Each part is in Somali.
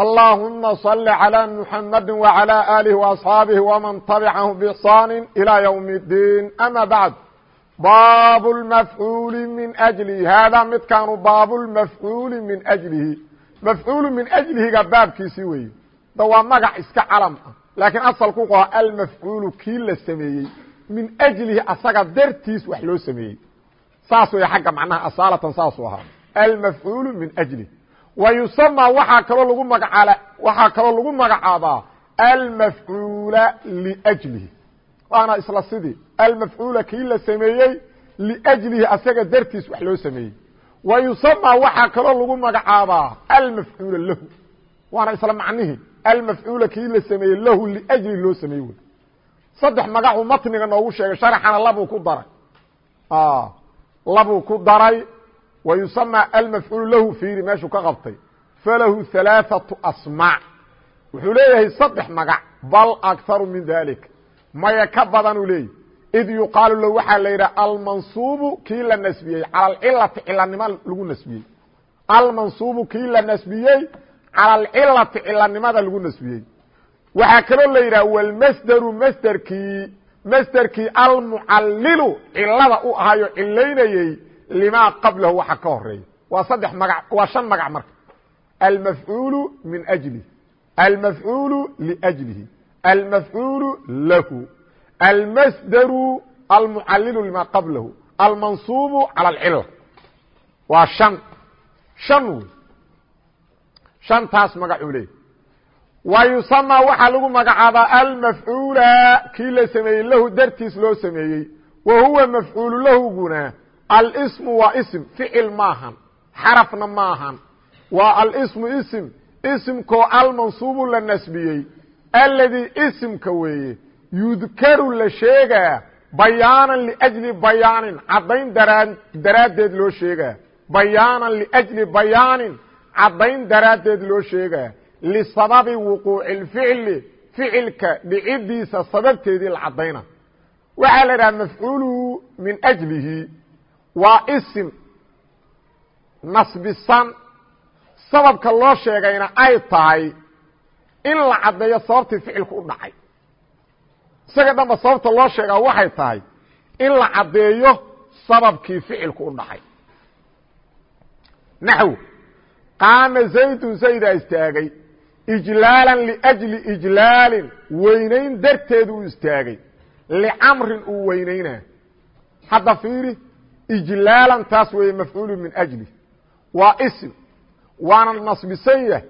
اللهم صل على محمد وعلى آله وأصحاabه ومن تبعهم بإحsان إلى يوم الدين أmا بعد bاb المفعuل من أجلhi hada midkaanu baab المفعuل min أجلihi مفعuل min أجlihiga baabkiisi weeye da waa magac iska calam ah laakiin asalku wuxuu aha almafcuulu kii la sameeyey min أجlihi asaga dartiis wax loo sameeyey saas wey xagga macnaha asaalatan saasuu ahaa almafcuul min wa yusama waxaa kaloo lagu magacaab waxaa kaloo lagu magacaabaa almafcuula lijlihi waana isla sidii almafcuula kii la sameeyey lijlihi asaga dartiis wax loo sameeyey wa yusama waxaa kaloo lagu magacaabaa almafcuula lahu waana isla macnihii almafcuula kii la sameeyey lahu lijlihi loo sameeyey wey saddex magacuu matniga noogu sheegay sharaxana labuu ku daray labuu ku daray ويuسمى المفعuل lahu فيiri meeshuu ka qabtay falahu ثaلاثaة أsmاع wuxuu leeyahay saddex magac bal أكثaru min ذaلiك maya ka badanuu leeyahy إd yuqaalu lo waxaa la yidhaha almanصubu kii la nasbiyey calى اcilati cilanimo lagu nasbiyey almanصubu kii la nasbiyey calى اcilati cilanimada lagu nasbiyey waxaa kaloo la yidhaha wاlmsdru msderkii msderkii almucalilu cilada u ahayo cilaynayey lima qablahu waxa ka horreeya waa saddex magac waa shan magac marka. Almafcuulu min ajlih almafcuulu liajlihi almafcuulu lahu. Almasdaru almucalilu lima qablahu. Almansuubu cala alcila waa shan. Shan wey shantaas magacuu leeyahy wa yusamaa waxaa lagu magacaabaa almafcuula kii la sameeyey lahu dartiis loo sameeyey. Wa huwa mafcuulu lahuguna alsmu waa ism ficil maahan xarafna maahan. Waa alsmu ism ismkoo almansuubu la nasbiyey. Alladii ismka weeye yudkaru la sheegaa bayaanan liajli bayaanin. Caddayn daraaddeed loo sheegaa bayaanan liajli bayaanin caddayn daraaddeed loo sheegaa lisababi wuquuci lficli ficilka dhiciddiisa sababteedii la caddayna. Waxaa la idhaha mafcuulu min ajlihi waa isim nasbisan sababka loo sheegayna ay tahay in la caddeeyo sababtii ficilku u dhacay. Isaga dhanba sababta loo sheegaa waxay tahay in la caddeeyo sababkii ficilku u dhacay. Naxw qaama zaydun zaydaa istaagay. Ijlaalan liأjli ijlaalin weynayn darteed uu istaagay. Licamrin uu weynaynaa. Hadda fiiri ijlaalan taas weeye mafcuulu min ajli. Waa ism waana nasbisan yahay.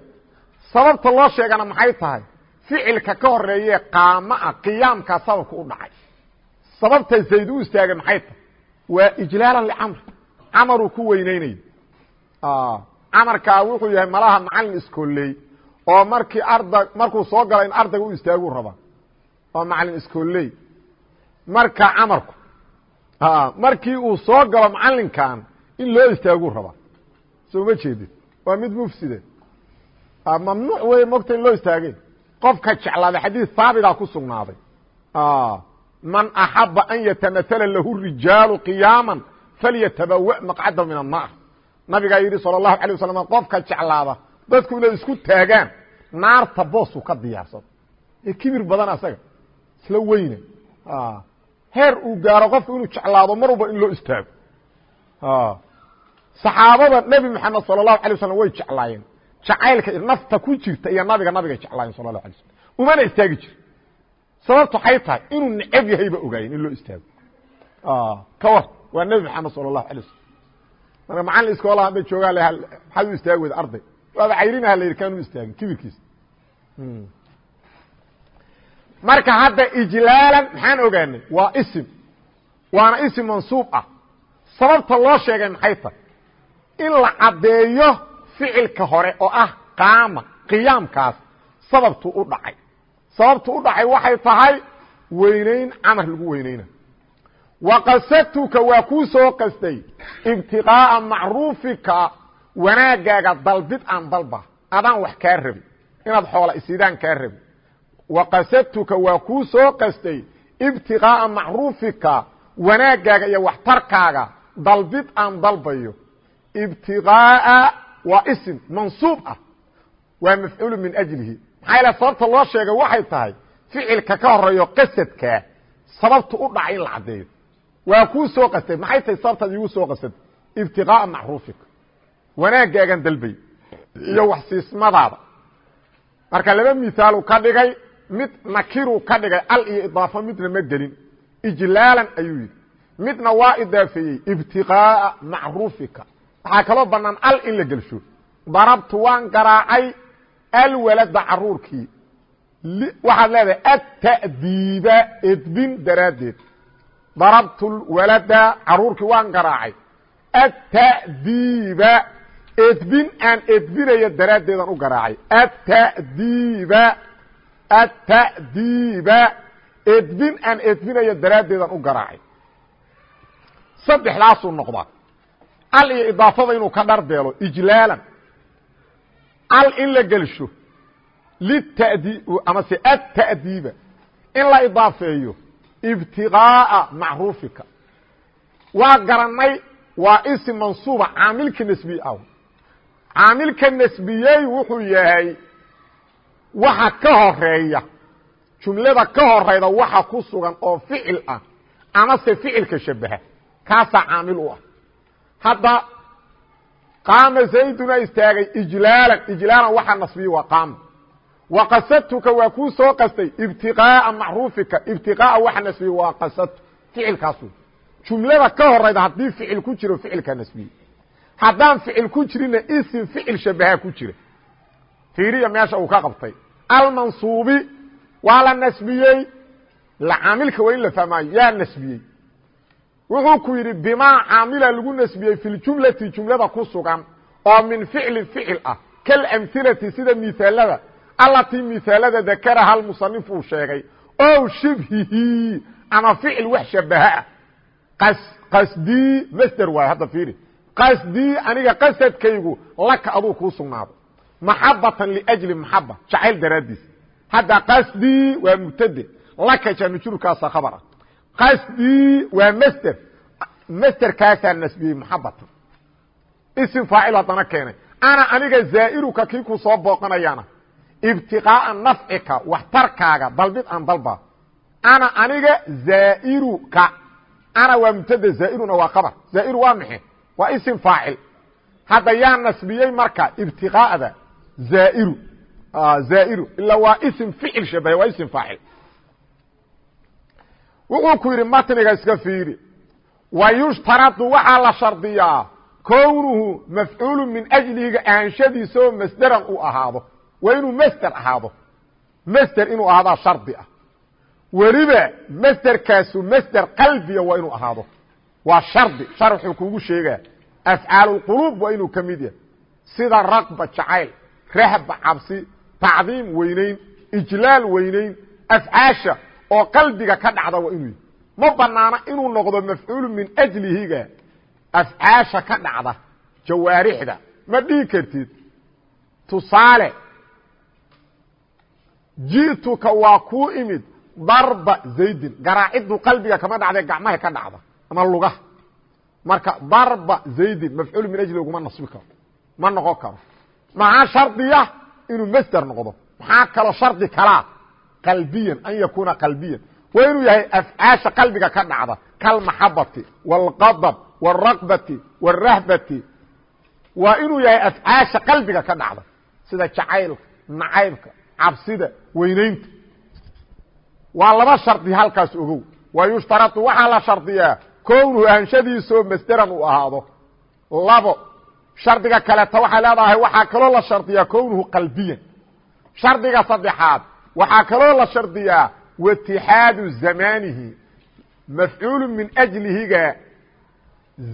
Sababta loo sheegana maxay tahay? Ficilka ka horeeye qaama ah qiyaamkaa sababka u dhacay. Sababta zayd u istaagay maxay tahay? Waa ijlaalan licamri camaruu ku weyneynayo. Camarkaa wuxuu yahay malaha macalin iskooley oo markii arda markuu soo gala in ardayga u istaaguu rabaa oo macalin iskooley. Marka camarku markii uu soo galo macallinkan in loo istaagu raba. Soo ma jeedid waa mid mufside. Ah, mamnuuc wey mogta in loo istaagay. Qofka jeclaada xadiid haabita ku sugnaaday. Ah, man axaba an yatamaala lahu rijaalu qiyaaman falyatabawa maqcadahu min annaar nabigaa yidhi sala اlahu alay waslam qofka jeclaada dadku inay isku taagaan naarta boosuu ka diyaarsado ee kibir badan asaga isla weyne. Ah, heer uu gaaro qofku inuu jeclaado mar in loo istaago. Ah. Saxaabada nebi moxamed sala allahu alay wasalam way jeclaayeen. Jacaylka nafta ku jirta iyo nabiga nabigay jeclaayeen sala lahu alay slam umana istaagi jir. Sababtu waxay tahay inuu necab yahay ba ogaayeen in loo istaago. Ah, Kawar waa nebi moxamed sala allahu alay wasalam marka macalin iska ola hadday joogaa maxaad u istaagi weyda arday? Waaba cayrinaha la yidhi kaan istaagin kibirkiisa. Hmm marka hadda ijlaalan maxaan ogaanay? Waa isim. Waana isim mansuub ah. Sababta loo sheegay maxay tahay in la caddeeyo ficilka hore oo ah qaama qiyaamkaas sababtu u dhacay. Sababtu u dhacay waxay tahay weynayn camar lagu weynayna. Waqasadtuka waa kuu soo qastay. Ibtiqaa'a macruufika wanaagaaga dalbid aan dalba adaan wax kaa rabi inaad xoola isidaan kaa rabi waqasadtuka waa kuu soo qastay ibtiqaa'a macruufika wanaagaaga iyo waxtarkaaga dalbid aan dalbayo. Ibtiqaa'a waa isim mansuub ah waa mafcuulu min ajlihi. Maxaa yaele sababta loo sheegay waxay tahay ficilka ka horeeyo qasadkaa sababta u dhaca in la caddeeyo. Waa kuu soo qastay maxay tahay sababtaad iigu soo qastay? Ibtiqaa'a macruufika wanaagaagan dalbay iyo waxsiismadaada marka laba misaalu ka dhigay mid nakiru ka dhigay al iyo idaafo midna ma gelin. Ijlaalan ayuu yidhi. Midna waa idaafeeyey ibtiqaa'a macruufika. Waxaa kaloo bannaan al in la gelsho. Darabtu waan garaacay alwalada caruurkii. Waxaad leedahay ata'diiba edbin daraaddeed. Darabtu walada caruurkii waan garaacay. Ata'diiba edbin aan edbinayo daraaddeedan u garaacay. Atadiiba ata'diiba edbin aan edbinayo daraaddeedan u garaacay saddexdaasuu noqdaa al iyo idaafada inuu ka dharbeelo ijlaalan al in la gelsho litadi amase ata'diiba in la idaafeeyo ibtiqaa'a macruufika waa garanay waa isim mansuuba caamilka nasbiye ah caamilka nasbiyey wuxuu yahay waxa ka horreeya jumlada ka horeyda waxa ku sugan oo ficil ah amase ficilka shabaha kaasaa caamil u ah. Hadda qaama zayduna istaagay ijlaalan ijlaalan waxaa nasbiye waa qaama waqasadtuka waa kuu soo qastay ibtiqaa'a macruufika ibtiqaa'a waxa nasbiye waa qasadtu ficilkaasu. Jumlada ka horayda haddii ficil ku jiro ficilkaa nasbiye haddaan ficil ku jirinna isim ficil shabaha ku jira fiiriya meesha uu ka qabtay. Almansuubi waa la nasbiyey. Caamilka waa in la fahmaayo yaa nasbiyey. Wuxuu ku yidhi bimaa caamila lagu nasbiyey fi ljumlati jumlada ku sugan oo min ficlin ficil ah. Kalamhilati sida miaalada allatii miaalada dakaraha almusanif uu sheegay. O shibhihi ama ficil wax shabaha ah. Qasdii masder waay hadda fiiri. Qasdii aniga qasadkaygu laka aduu kuu sugnaado maxabatan liajli maxaba jacayl daraaddiis hadda qasdii waa mubtade laka jaamijurkaasa khabar ah qasdii waa masder masderkaasaa nasbiyey maxabatan isim faacil haddana ana aniga zaa'iruka kii ku soo booqanayaana ibtiqaa'a nafcika waxtarkaaga dalbid aan dalba ana aniga zaa'iruka ana waa mubtade zaa'iruna waa khabar zaa'iru waa maxe waa isim faacil hadda yaa nasbiyey marka ibtiqaa'da zaa'iru zaa'iru ila waa isim ficil shabahe waa isim faacil wuxuu ku yidhi matniga iska fiiri wa yushtaradu waxaa la shardiyaa kownuhu mafcuulu min ajlihiga ahanshadiisa masderan uu ahaado waa inuu masder ahaado masder inuu ahaadaa shardi ah weliba masderkaasu masder qalbiya waa inuu ahaado waa shardi sharxuu kugu sheegaa afcaalulquluub waa inuu ka mid yahay sida raqba jacayl rahba cabsi tacdiim weynayn ijlaal weynayn afcaasha oo qalbiga ka dhacda waa inuu ma banaana inuu noqdo mafcuulu min ajlihiga afcaasha ka dhacda jawaarixda. Ma dhihi kartid tusaale ji'tuka waa kuu imid darba zaydin. Garaaciddu qalbiga kama dhacday gacmaha ka dhacda ama lugaha. Marka darba zaydin mafcuul min ajli uguma nasbi karo ma noqon karo maxaa shardiya inuu masder noqdo maxaa kaloo shardi kalaa qalbiyan an yakuuna qalbiyan waa inuu yahay afcaasha qalbiga ka dhacda kalmaxabati wاlqadb wاlraqbati wاlrahbati waa inuu yahay afcaasha qalbiga ka dhacda sida jacaylka nacaybka cabsida weynaynta waa laba shardi halkaas ogow wa yushtaratu waxaa la shardiyaa kownuhu ahanshadiisoo masderan uu ahaado labo shardiga kaleeta waxay leedahay waxaa kaloo la shardiyaa kownuhu qalbiyan. Shardiga saddexaad waxaa kaloo la shardiyaa watixaadu zamaanihi. Mafcuulu min ajlihiga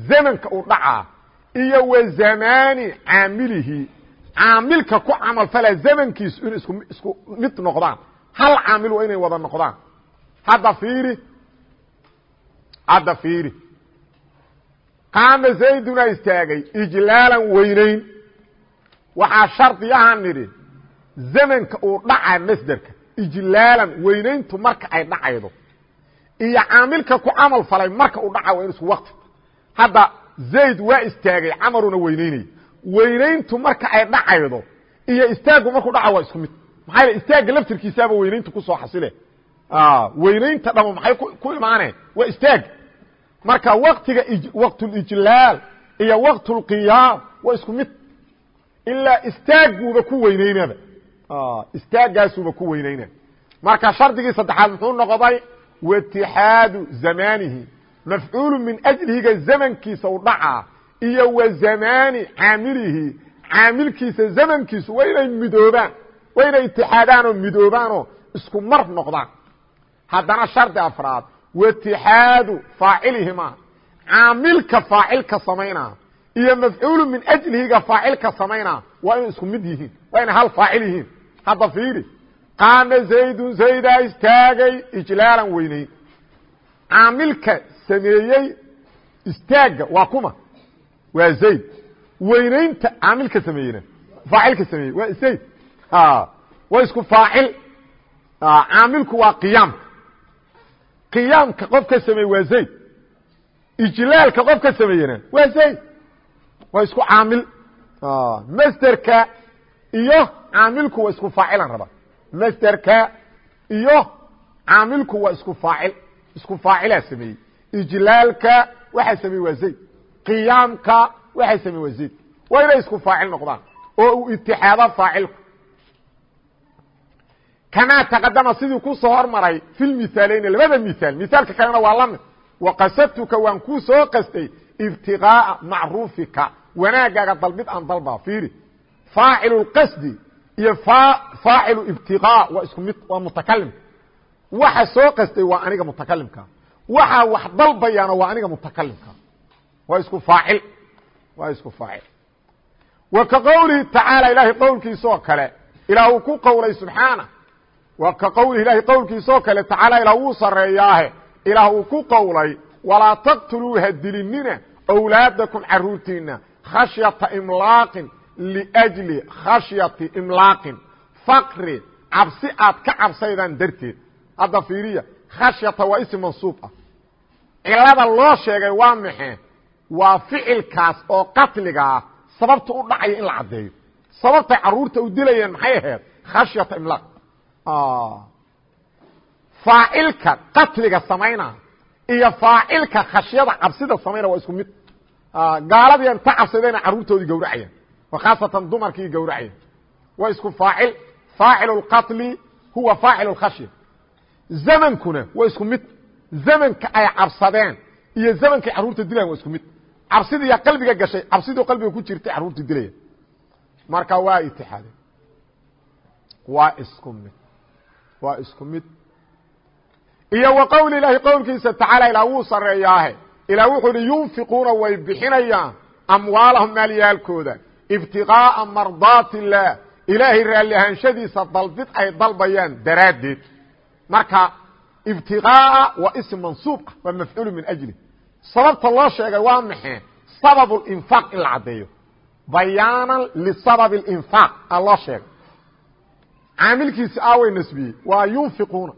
zamanka u dhacaa iyo wa zamaani caamilihi. Caamilka ku camal fala zamankiisu in isku isku mid noqdaan. Hal caamil waa inay wada noqdaan. Hadda fiiri hadda fiiri qaama zayduna istaagay ijlaalan weynayn waxaa shardi ahaan nidhi zamanka uu dhaca masderka ijlaalan weynayntu marka ay dhacaydo. Iyo caamilka ku camal falay marka uu dhaca waa in isku waqti. Hadda zayd waa istaagay camaruna weynaynaya weynayntu marka ay dhacaydo iyo istaaggu markuu dhaca waa isku mid. Maxaa yele istaagga laftirkiisaaba weynaynta ku soo xasile. Weynaynta dhamo maxay ku imaaneen waa istaag marka waktiga waqtulijlaal iyo waqtulqiyaam waa isku mid. Ilaa istaagguuba ku weynaynaba. Istaaggaasuuba ku weynaynaba. Marka shardigii saddexaad muxuu noqday? Waitixaadu zamanihi mafcuulu min ajlihiga zamankiisa u dhacaa iyo wa zamani caamilihi. Caamilkiisa zamankiisu waa inay midoobaan waa inay itixaadaan oo midoobaan oo isku mar noqdaan. Haddana shardi afraad waitixaadu faacilihima caamilka faacilka samaynaa iyo mafcuulu min ajlihiga faacilka samaynaa waa inay isku mid yihiin waa inay hal faacil yihiin hadda fiiri qaama zaydun zaydaa istaagay ijlaalan weynayn caamilka sameeyey istaagga waa kuma waa zayd weynaynta caamilka sameeyena faacilka sameeyey waa zayd waa isku faacil caamilku waa qiyaamka qiyaamka qofka sameeye waa zayd. Ijlaalka qofka sameeyena waa zayd. Waa isku caamil. Masderka iyo caamilku waa isku faacilan raba masderka iyo caamilku waa isku faacil. Isku faacilaa sameeyey. Ijlaalka waxaa sameeye waa zayd. Qiyaamka waxay sameeye waa zayd. Waa inay isku faacil noqdaan oo uu itixaado faacilku kamaa taqadama sidii ku soo hormaray fi lmihaalayni labada mihaal mihaalka kalena waa la mid waqasadtuka waan kuu soo qastay ibtiqaa'a macruufika wanaagaaga dalbid aan dalbaa fiiri faacilu lqasdi iyo faacilu ibtiqaa waa isku mid waa mutakalimka waxa soo qastay waa aniga mutakalimka waxaa wax dalbayaana waa aniga mutakalimka waa isku faacil waa isku faacil wa ka qowlihi tacaala ilaahay qowlkiisaoo kale ilaah uu ku qowlay subxaana wa ka qowlihi ilaahay qowlkiisaoo kale tacaala ilaah wuu sarreeyaahe. Ilaah uu ku qowlay walaa taqtuluu ha dilinina awlaadakum caruurtiina khashyata imlaaqin liajli khashyati imlaaqin. Faqri cabsi aad ka cabsaydaan darteed. Hadda fiiriya khashyata waa ism mansuub ah. Cilada loo sheegay waa maxee waa ficilkaas oo qatliga ah sababta u dhacaya in la caddeeyo. Sababtay carruurta u dilayeen maxay ahayd? Khashyata imlaaq faacilka qatliga samayna iyo faacilka khashyada cabsida samayna waa isku mid gaaladii inta cabsadayna carruurtoodii gawracayaan khaasatan dumarkii gawracayaan waa isku faacil faacil اlqatli huwa faacil اlkhashya zamankuna waa isku mid zamanka ay cabsadeen iyo zamankay carruurta dilayan waa isku mid cabsidiiya qalbiga gashay cabsidoo qalbiga ku jirtay carruurta dilaya marka waa itixaadeen waa isku mid waa isku mid. Iyo wa qowli ilaahi qowlkiisa tacaala ilaa wuu sareeyaahe ilaa wuxuu ihi yunfiquuna way bixinayaan amwaalahum maalyaalkooda ibtiqaa'a mardaati illaah ilaahay raalli ahaanshadiisa dalbid ay dalbayaan daraaddeed. Marka ibtiqaa'a waa ism mansuub ah waa mafcuulu min ajli. Sababta loo sheegay waa maxee sabab اlinfaaq in la caddeeyo. Bayaanan lisabab اlinfaaq a loo sheegay caamilkiisi aaway nasbiyey waa yunfiquuna.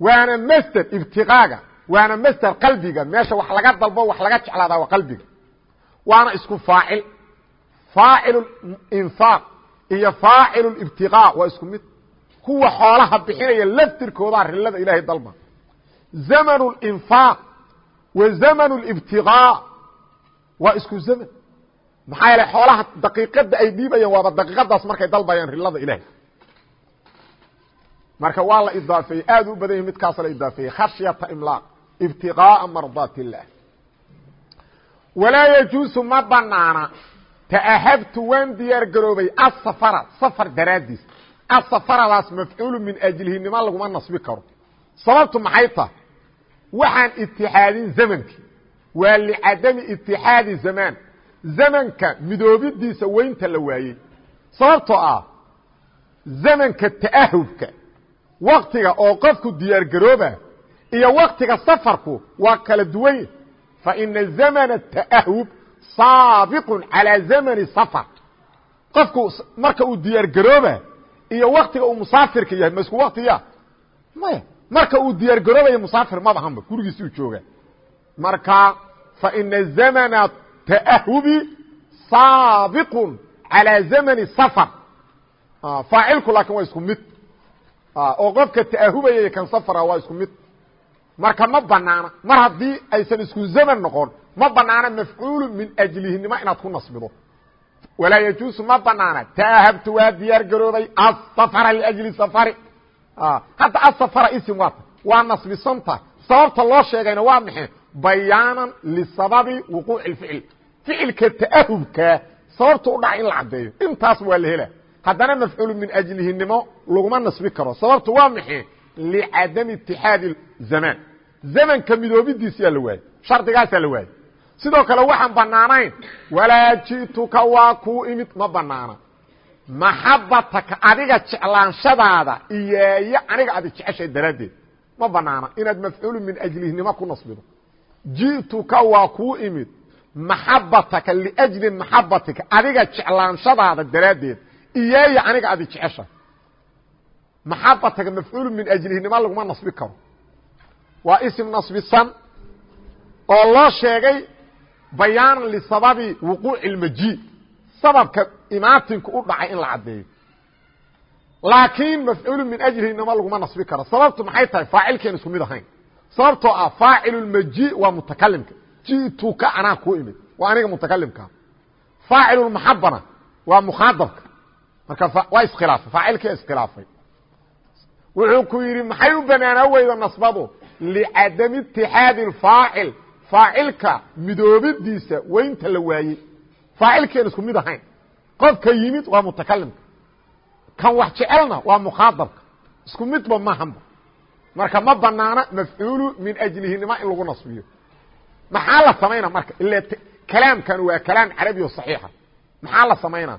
Waana masder ibtiqaaga waana masder qalbiga. Meesha wax laga dalbo wax laga jeclaadaa waa qalbiga. Waana isku faacil. Faacil infaaq iyo faacil ibtiqaa waa isku mid. Kuwa xoolaha bixinaya laftirkoodaa rilada ilaahay dalba. Zamn اlinfaaq wa zamn اlibtiqaa waa isku zaman maxaa yeele xoolaha daqiiqada ay dhiibayaan waaba daqiiqadaas markay dalbayaan rilada ilaahay. Marka waa la idaafeeyey aad u badan yahi midkaas la idaafeeyey. Khashyata imlaaq ibtiqaa'a mardaat illaah walaa yajuusu ma banaana tahabtu waan diyaar garoobay asafara safar daraadiis asafaradaas mafcuulu min ajlihi laguma nasbi karo. Sababtu maxay tahay? Waxaan itixaadin zamankii waa licadami itixaadi zamaan zamanka midoobidiisa weynta la waayey sababtoo ah zamanka ta'ahubka waktiga oo qofku diyaar garooba iyo waktiga safarku waa kala duwanye faina zamna taahub saabiqu calى zamni safar. Qofku marka uu diyaar garooba iyo waktiga uu musaafirka yahay ma isku maya marka uu diyaar garoobaya musaafir madahanba gurigiisuu jooga. Marka faina zamna taahubi saabiqu calى zamni safar faacilku laakin waa isku mid oo qofka taahubaya kan safra waa isku mid marka ma banaana mar haddii aysan isku zaman noqon ma banaana mafcuulu min ajlihinimo inaad ku nasbido walaa yajuusu ma banaana taahabtu waa diyaar garoobay asafara liajli safari hadda asafara isim waata waa nasbisanta sababta loo sheegayna waa maxay bayaanan lisababi wuquuci اficil ficilka taahubka sababta u dhaca in la caddeeyo. Intaas waa la hela haddana mafcuulu min ajlihinimo laguma nasbi karo. Sababta waa maxay? Licadami itixaadi zamaan zamanka midoobidiisaa la waayey shardigaasaa la waayey sidoo kale waxaan banaanayn walaa ji'tuka waa kuu imid ma banaana maxabataka adiga jeclaanshadaada iyeeyo aniga adi jeceshay daraaddeed. Ma banaana inaad mafcuulu min ajlihnimo ku nasbido. Ji'tuka waa kuu imid maxabataka liajli maxabatika adiga jeclaanshadaada daraaddeed iyeeyo aniga adi jeceshay maxabataga mafcuulu min ajlihinimo laguma nasbi karo waa isim nasbisan oo loo sheegay bayaanan lisababi wuquuci اlmaji sababka imaatinku u dhacay in la caddeeyo laakiin mafcuulu min ajlihinimo laguma nasbi karo sababtu maxay tahay faacilkeen isku mid ahayn sababtoo ah faacilu lmaji waa mutakalimka ji'tuka anaa kuu imid. Waa aniga mutakalimka faacilu maxabana waa mukhaadabka marka waa iskhilaafay. Faacilkia iskhilaafay. Wuxuu ku yidhi maxay u banaanaa weyda nasbadu? Licadami itixaadi اfaacil faacilka midoobidiisa weynta la waayey. Faacilkeen isku mid ahayn. Qofka yimid waa mutakalimka kan wax jecelna waa mukhaadabka isku midba mahanba marka ma banaana mafcuulu min ajlihinima in lagu nasbiyo maxaa la samayna marka? Ila kalaamkan waa kalaam carabi o صaxiixa maxaa la samaynaa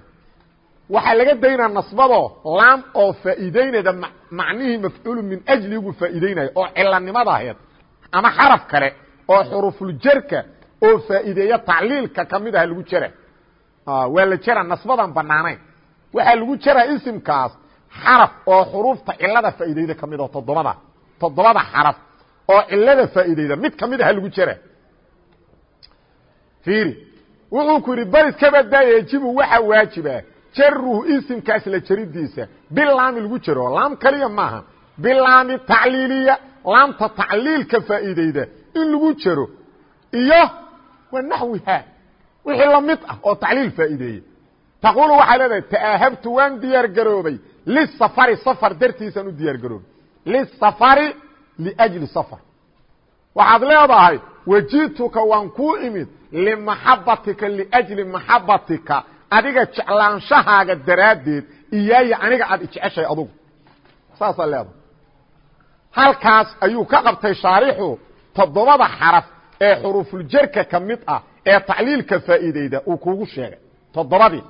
waxaa laga daynaa nasbado laam oo faa'iideynayda macnihii mafcuulu min ajligu faa'iideynaya oo cilanimada aheed ama xaraf kale oo xurufuljarka oo faa'iideeya tacliilka ka mid aha lagu jera waa la jera nasbadan banaanayn waxaa lagu jeraa isimkaas xaraf oo xuruufta cilada faa'iideyda ka mid oo toddobada toddobada xaraf oo cilada faa'iideyda mid ka mid aha lagu jera fiiri wuxuu ku yidhi bal iska badaaye yajibu waxaa waajiba jaruhu isimkaas la jeridiisa bilaami lagu jero laam kaliya maaha. Bilaami tacliiliya. Laamta tacliilka faa'iideyda in lagu jero iyo wa naxwiha wixii la mid ah oo tacliil faa'iideeye taquulu waxay leedahay ta'aahabtu waan diyaar garoobay. Lisafari safar dartiisaan u diyaar garoobay. Lisafari liajli safar. Waxaad leedahay wajituka waan kuu imid limaxabatika liajli maxabatika adiga jeclaanshahaaga daraaddeed iyaaya aniga aad ijeceshahay adugu saasaa leedahay halkaas ayuu ka qabtay shaarixu toddobada xaraf ee xurufuljerka ka mid ah ee tacliilka faa'iideyda uu kuugu sheegay toddobadii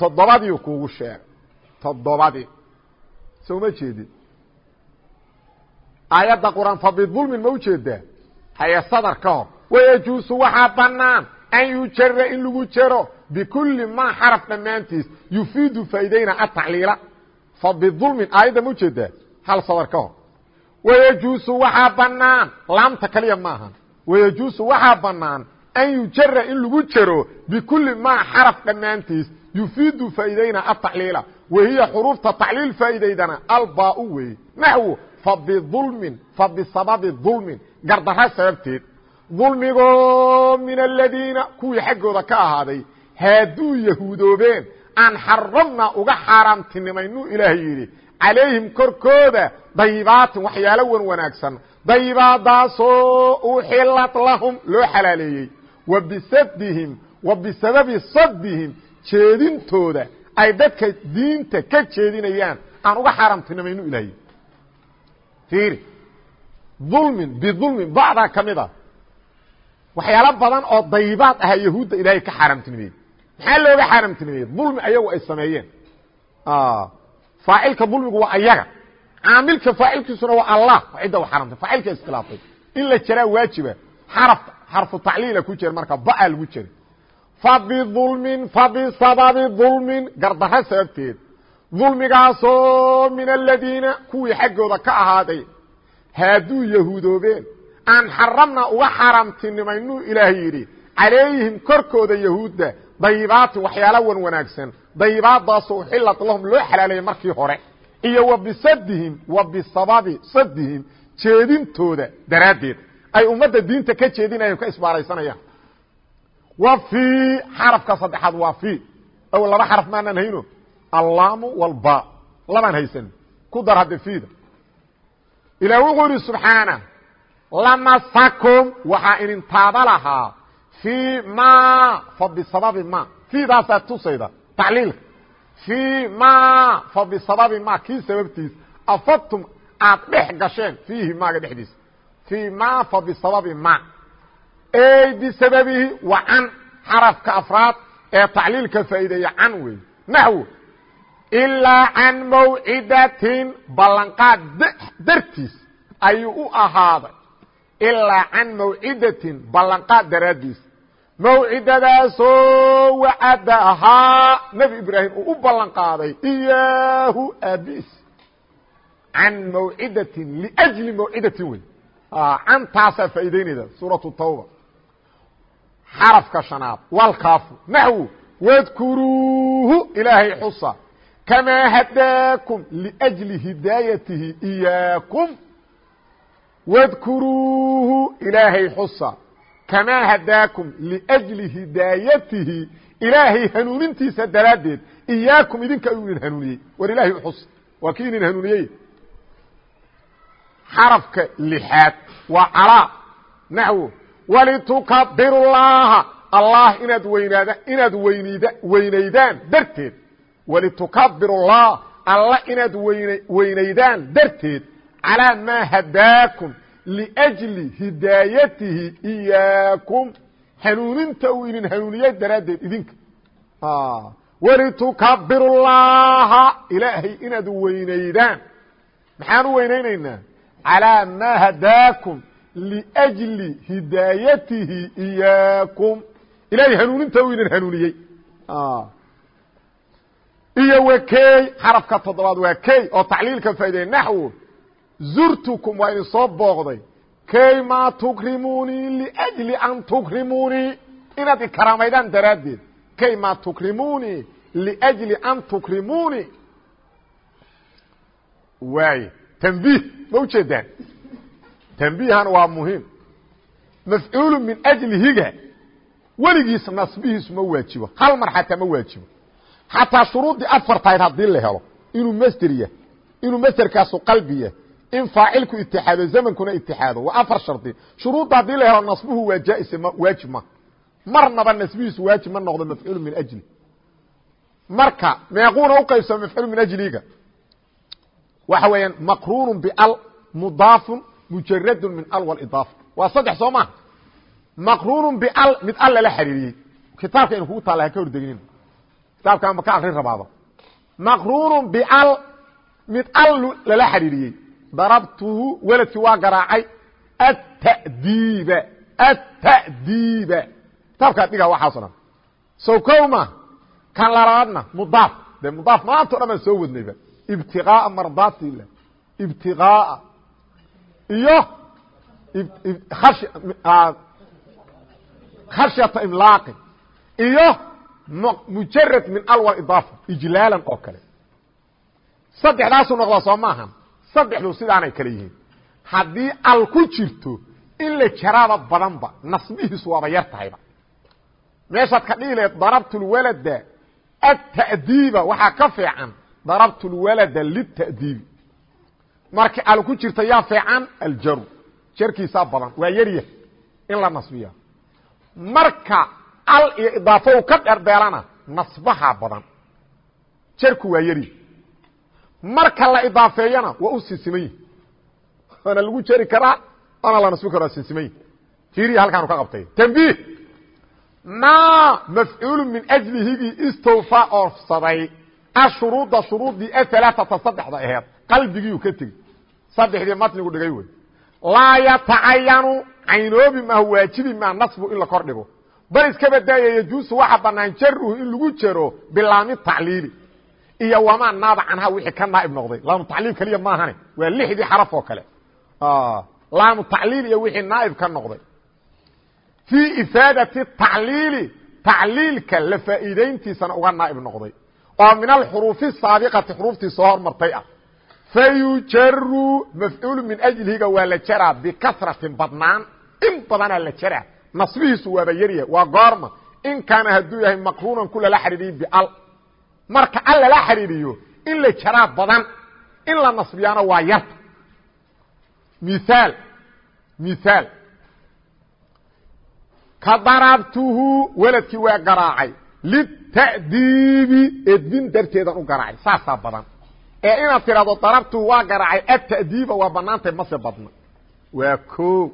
toddobadiiu kuugu sheegay toddobadii soo ma jeedin aayadda qur'aan fabidulmin ma u jeedaa haye sadar ka hor wayajuusu waxaa bannaan an yujara in lagu jero bikulli maa xaraf dhammaantiis yufiidu faa'iideyna atacliila fabidulmin aayadda ma u jeedaa hal sadar ka hor. Wayajuusu waxaa bannaan laamta kaliya maaha wayajuusu waxaa bannaan an yujara in lagu jero bikulli maa xaraf dhammaantiis yufiidu faa'iideyna atacliila wahiya xuruufta tacliil faa'iideydana albaa-u weeye naxwu fabidulmin fabisababi dulmin. Gardara sababteed dulmigoo min aladiina kuwii xaggooda ka ahaaday haaduu yahuudoobeen aan xaramna uga xaaraamtinimaynuu ilaahay yidhi calayhim korkooda dayibaatin waxyaalo wan wanaagsan dayibaadaasoo uxilad lahum loo xalaaleeyey. Wa bisadihim wa bisababi sadihim jeedintooda ay dadka diinta ka jeedinayaan aan uga xaaraamtinimaynu ilaahay. Fiiri. Dulmin bidulmin bacdaa ka mid a waxyaalo badan oo dayibaad ahaa yahuudda ilaahay ka xaaraamtinimeeyey maxaa looga xaaraamtinimeeyey dulmi ayagu ay sameeyeen. Faacilka dulmigu waa ayaga. Caamilka faacilkiisuna waa allah. Cidda u xaramtay faacilka iskhilaafay. In la jaraa waajiba xaraf xarfu tacliila ku jira marka baa lagu jira. Fabidulmin fabisababi dulmin gardaro sababteed. Dulmigaasoo min aladiina kuwii xaggooda ka ahaaday haaduu yahuudoobeen aan xaramna uga xaramtinimaynuu ilaahay yidhi calayhim korkooda yahuudda dayibaatin waxyaala wan wanaagsan. Dayibaadaasoo uxilad lahum loo xalaalayay markii hore. Iyo wa bisadihim wa bisababi sadihim jeedintooda daraaddeed. Ay ummadda diinta ka jeedinayaan ka isbaaraysanayaan. Wa fii xarafka saddexaad waa fii. Ow laba xaraf maanaan hayno. Allaamu walba labaan haysan. Ku dar hadda fiida. Ilaah wuxuu idhi subxaana lamasakum waxaa idin taaba lahaa fii ma fa bisababi ma. Fiidaasaa tusayda tacliilka fii ma fa bisababi ma kii sababtiis. Afadtum aad dhex gasheen fiihi maaga dhexdiisa fii ma fa bisababi ma. Ey bisababihi wa can xarafka afraad ee tacliilka faa'iideeya can weeye naxwo ilaa can mawcidatin ballanqaad dartiis ayuu u ahaaday ilaa can mawcidatin ballanqaad daraaddiis. Mawcidadaasoo wacada ahaa nebi ibraahim uu u ballan qaaday iyaahu aabiis can mawcidatin liajli mawcidatin wey cantaasaa faa'iideynayda suuratu tawba. Xarafka shanaad walkaafu naxwu wadkuruuhu ilaahay xusa. Kamaa hadaakum liأjli hidaayatihi iyaakum wadkuruuhu ilaahay xusa kamaa hadaakum liأjli hidaayatihi ilaahay hanuunintiisa daraaddeed iyaakum idinka uu idin hanuuniyey. War ilahay u xusa waa kii idin hanuuniyey. Xarafka lixaad waa calaa naxwo walitukabiru llaha allah inaad weynaada inaad weynid weynaydaan darteed. Walitukabiru اllah alla inaad weynaydaan darteed calىa maa hadaakum liأjli hidaayatihi iyaakum hanuuninta uu idin hanuuniyey daraaddeed idinka walitukabiru اllaha ilaahay inaad weynaydaan maxaan u weynaynaynaa calىa maa hadaakum liأjli hidaayatihi iyaakum ilahay hanuuninta uu idin hanuuniyey iyo w key xarafka toddobaad waa key oo tacliilka faa'ideeye naxwo zurtukum waa idin soo booqday kay ma tukrimunii liأjli an tukrimunii inaad ikraamaydaan daraaddeed kay ma tukrimunii liأjli an tukrimunii waay tanbiih ma ujeedaan tanbiihan waa muhiim mafcuulu min ajlihiga weligiis nasbihiisu ma waajibo hal mar xataa ma waajibo xataa shuruuddii afartahayd haddii la helo inuu masder yah inuu masderkaasu qalbi yah in faacilku itixaado zamankuna itixaado. Waa afar shardi shuruudda haddii la helo nasbuhu waa jaa-ise m waajib ma. Marnaba nasbihiisu waajib ma noqdo mafcuul min ajli. Marka meequuna uqaybsama mafcuul min ajliga. Waxa weeyaan maqruunu bial mudaafun mujaradun min al walidaafa waa saddex soo maha maqruunu bial mid al lala xariiriyey kitaabka aynu kugu taalla ha ka hordegnin kitaabkan ma ka akrin rabaaba maqruunu bial mid al lala xariiriyey darabtuhu weladkii waa garaacay atadiiba atadiiba kitaabkaa dhiga waxaaso dhan sow kow ma kan labaadna mudaaf. De mudaaf maanto dhan baan soo wadnayba ibtiqaaa mardaati ilah ibtiqaaa iyo khashyata imlaaqi. Iyo mujarad min alwal idaafa. Ijlaalan oo kale. Saddexdaasuu noqdaa soo maahan saddexdu sidaanay kale yihiin. Haddii al ku jirto in la jaraaba badanba nasbihiisu waaba yar tahayba. Meeshaad ka dhihi laheed darabtu lwalada ata'diiba waxaa ka fiican darabtu lwalada lita'diibi markii al ku jirta yaa fiican aljaru jarkiisaa badan waa yarya in la nasbiya marka al iyo idaafo u ka dherdeelana nasbaha badan jarku waa yari marka la idaafeeyana waa u sinsiman yihi waana lagu jeri karaa waana la nasbi karaa sinsiman yihi fiiriya halkaanu ka qabtay. Tanbiih! Ma mafcuulu min ajlihigii istawfaa oofsaday ashuruuda shuruudii ahalaaata saddexda aheed qalbigiiu ka tegi saddexdii matnigu dhigay wey. Laa yatacayanu caynoobi maa waajibi maa nasbu in la kor dhigo bal iska badaaya yajuusu waxa banaan jaruhu in lagu jaro bilaami tacliili iyo wamaa naaba wixii ka naaib noqday. Laamu tacliil keliya maahane waa lixdii xaraf oo kale. Laamu tacliil iyo wixii naaib ka noqday. Fii ifaadati tacliili tacliilka la faa'iidayntiisana uga naaib noqday. Oo min alxuruufi saabiqati xuruuftii soo hormartay ah. Fayujaru mafcuulu min ajlihiga waa la jaraa bikasratin badnaan. In badanaa la jaraa. Nasbihiisu waaba yarya waa goorma. In kaana hadduu yahay maqruunan ku lala xidhiiriyo bial marka al lala xidhiiriyo in la jaraa badan in la nasbiyaana waa yarta miaal miaal ka darabtuhu weladkii waa garaacay. Lita'diibi edbin darteedan u garaacay. Saasaa badan. Ee inaad tidhahdo darabtuhu waa garaacay ata'diiba waa banaantay mase badna. Waa o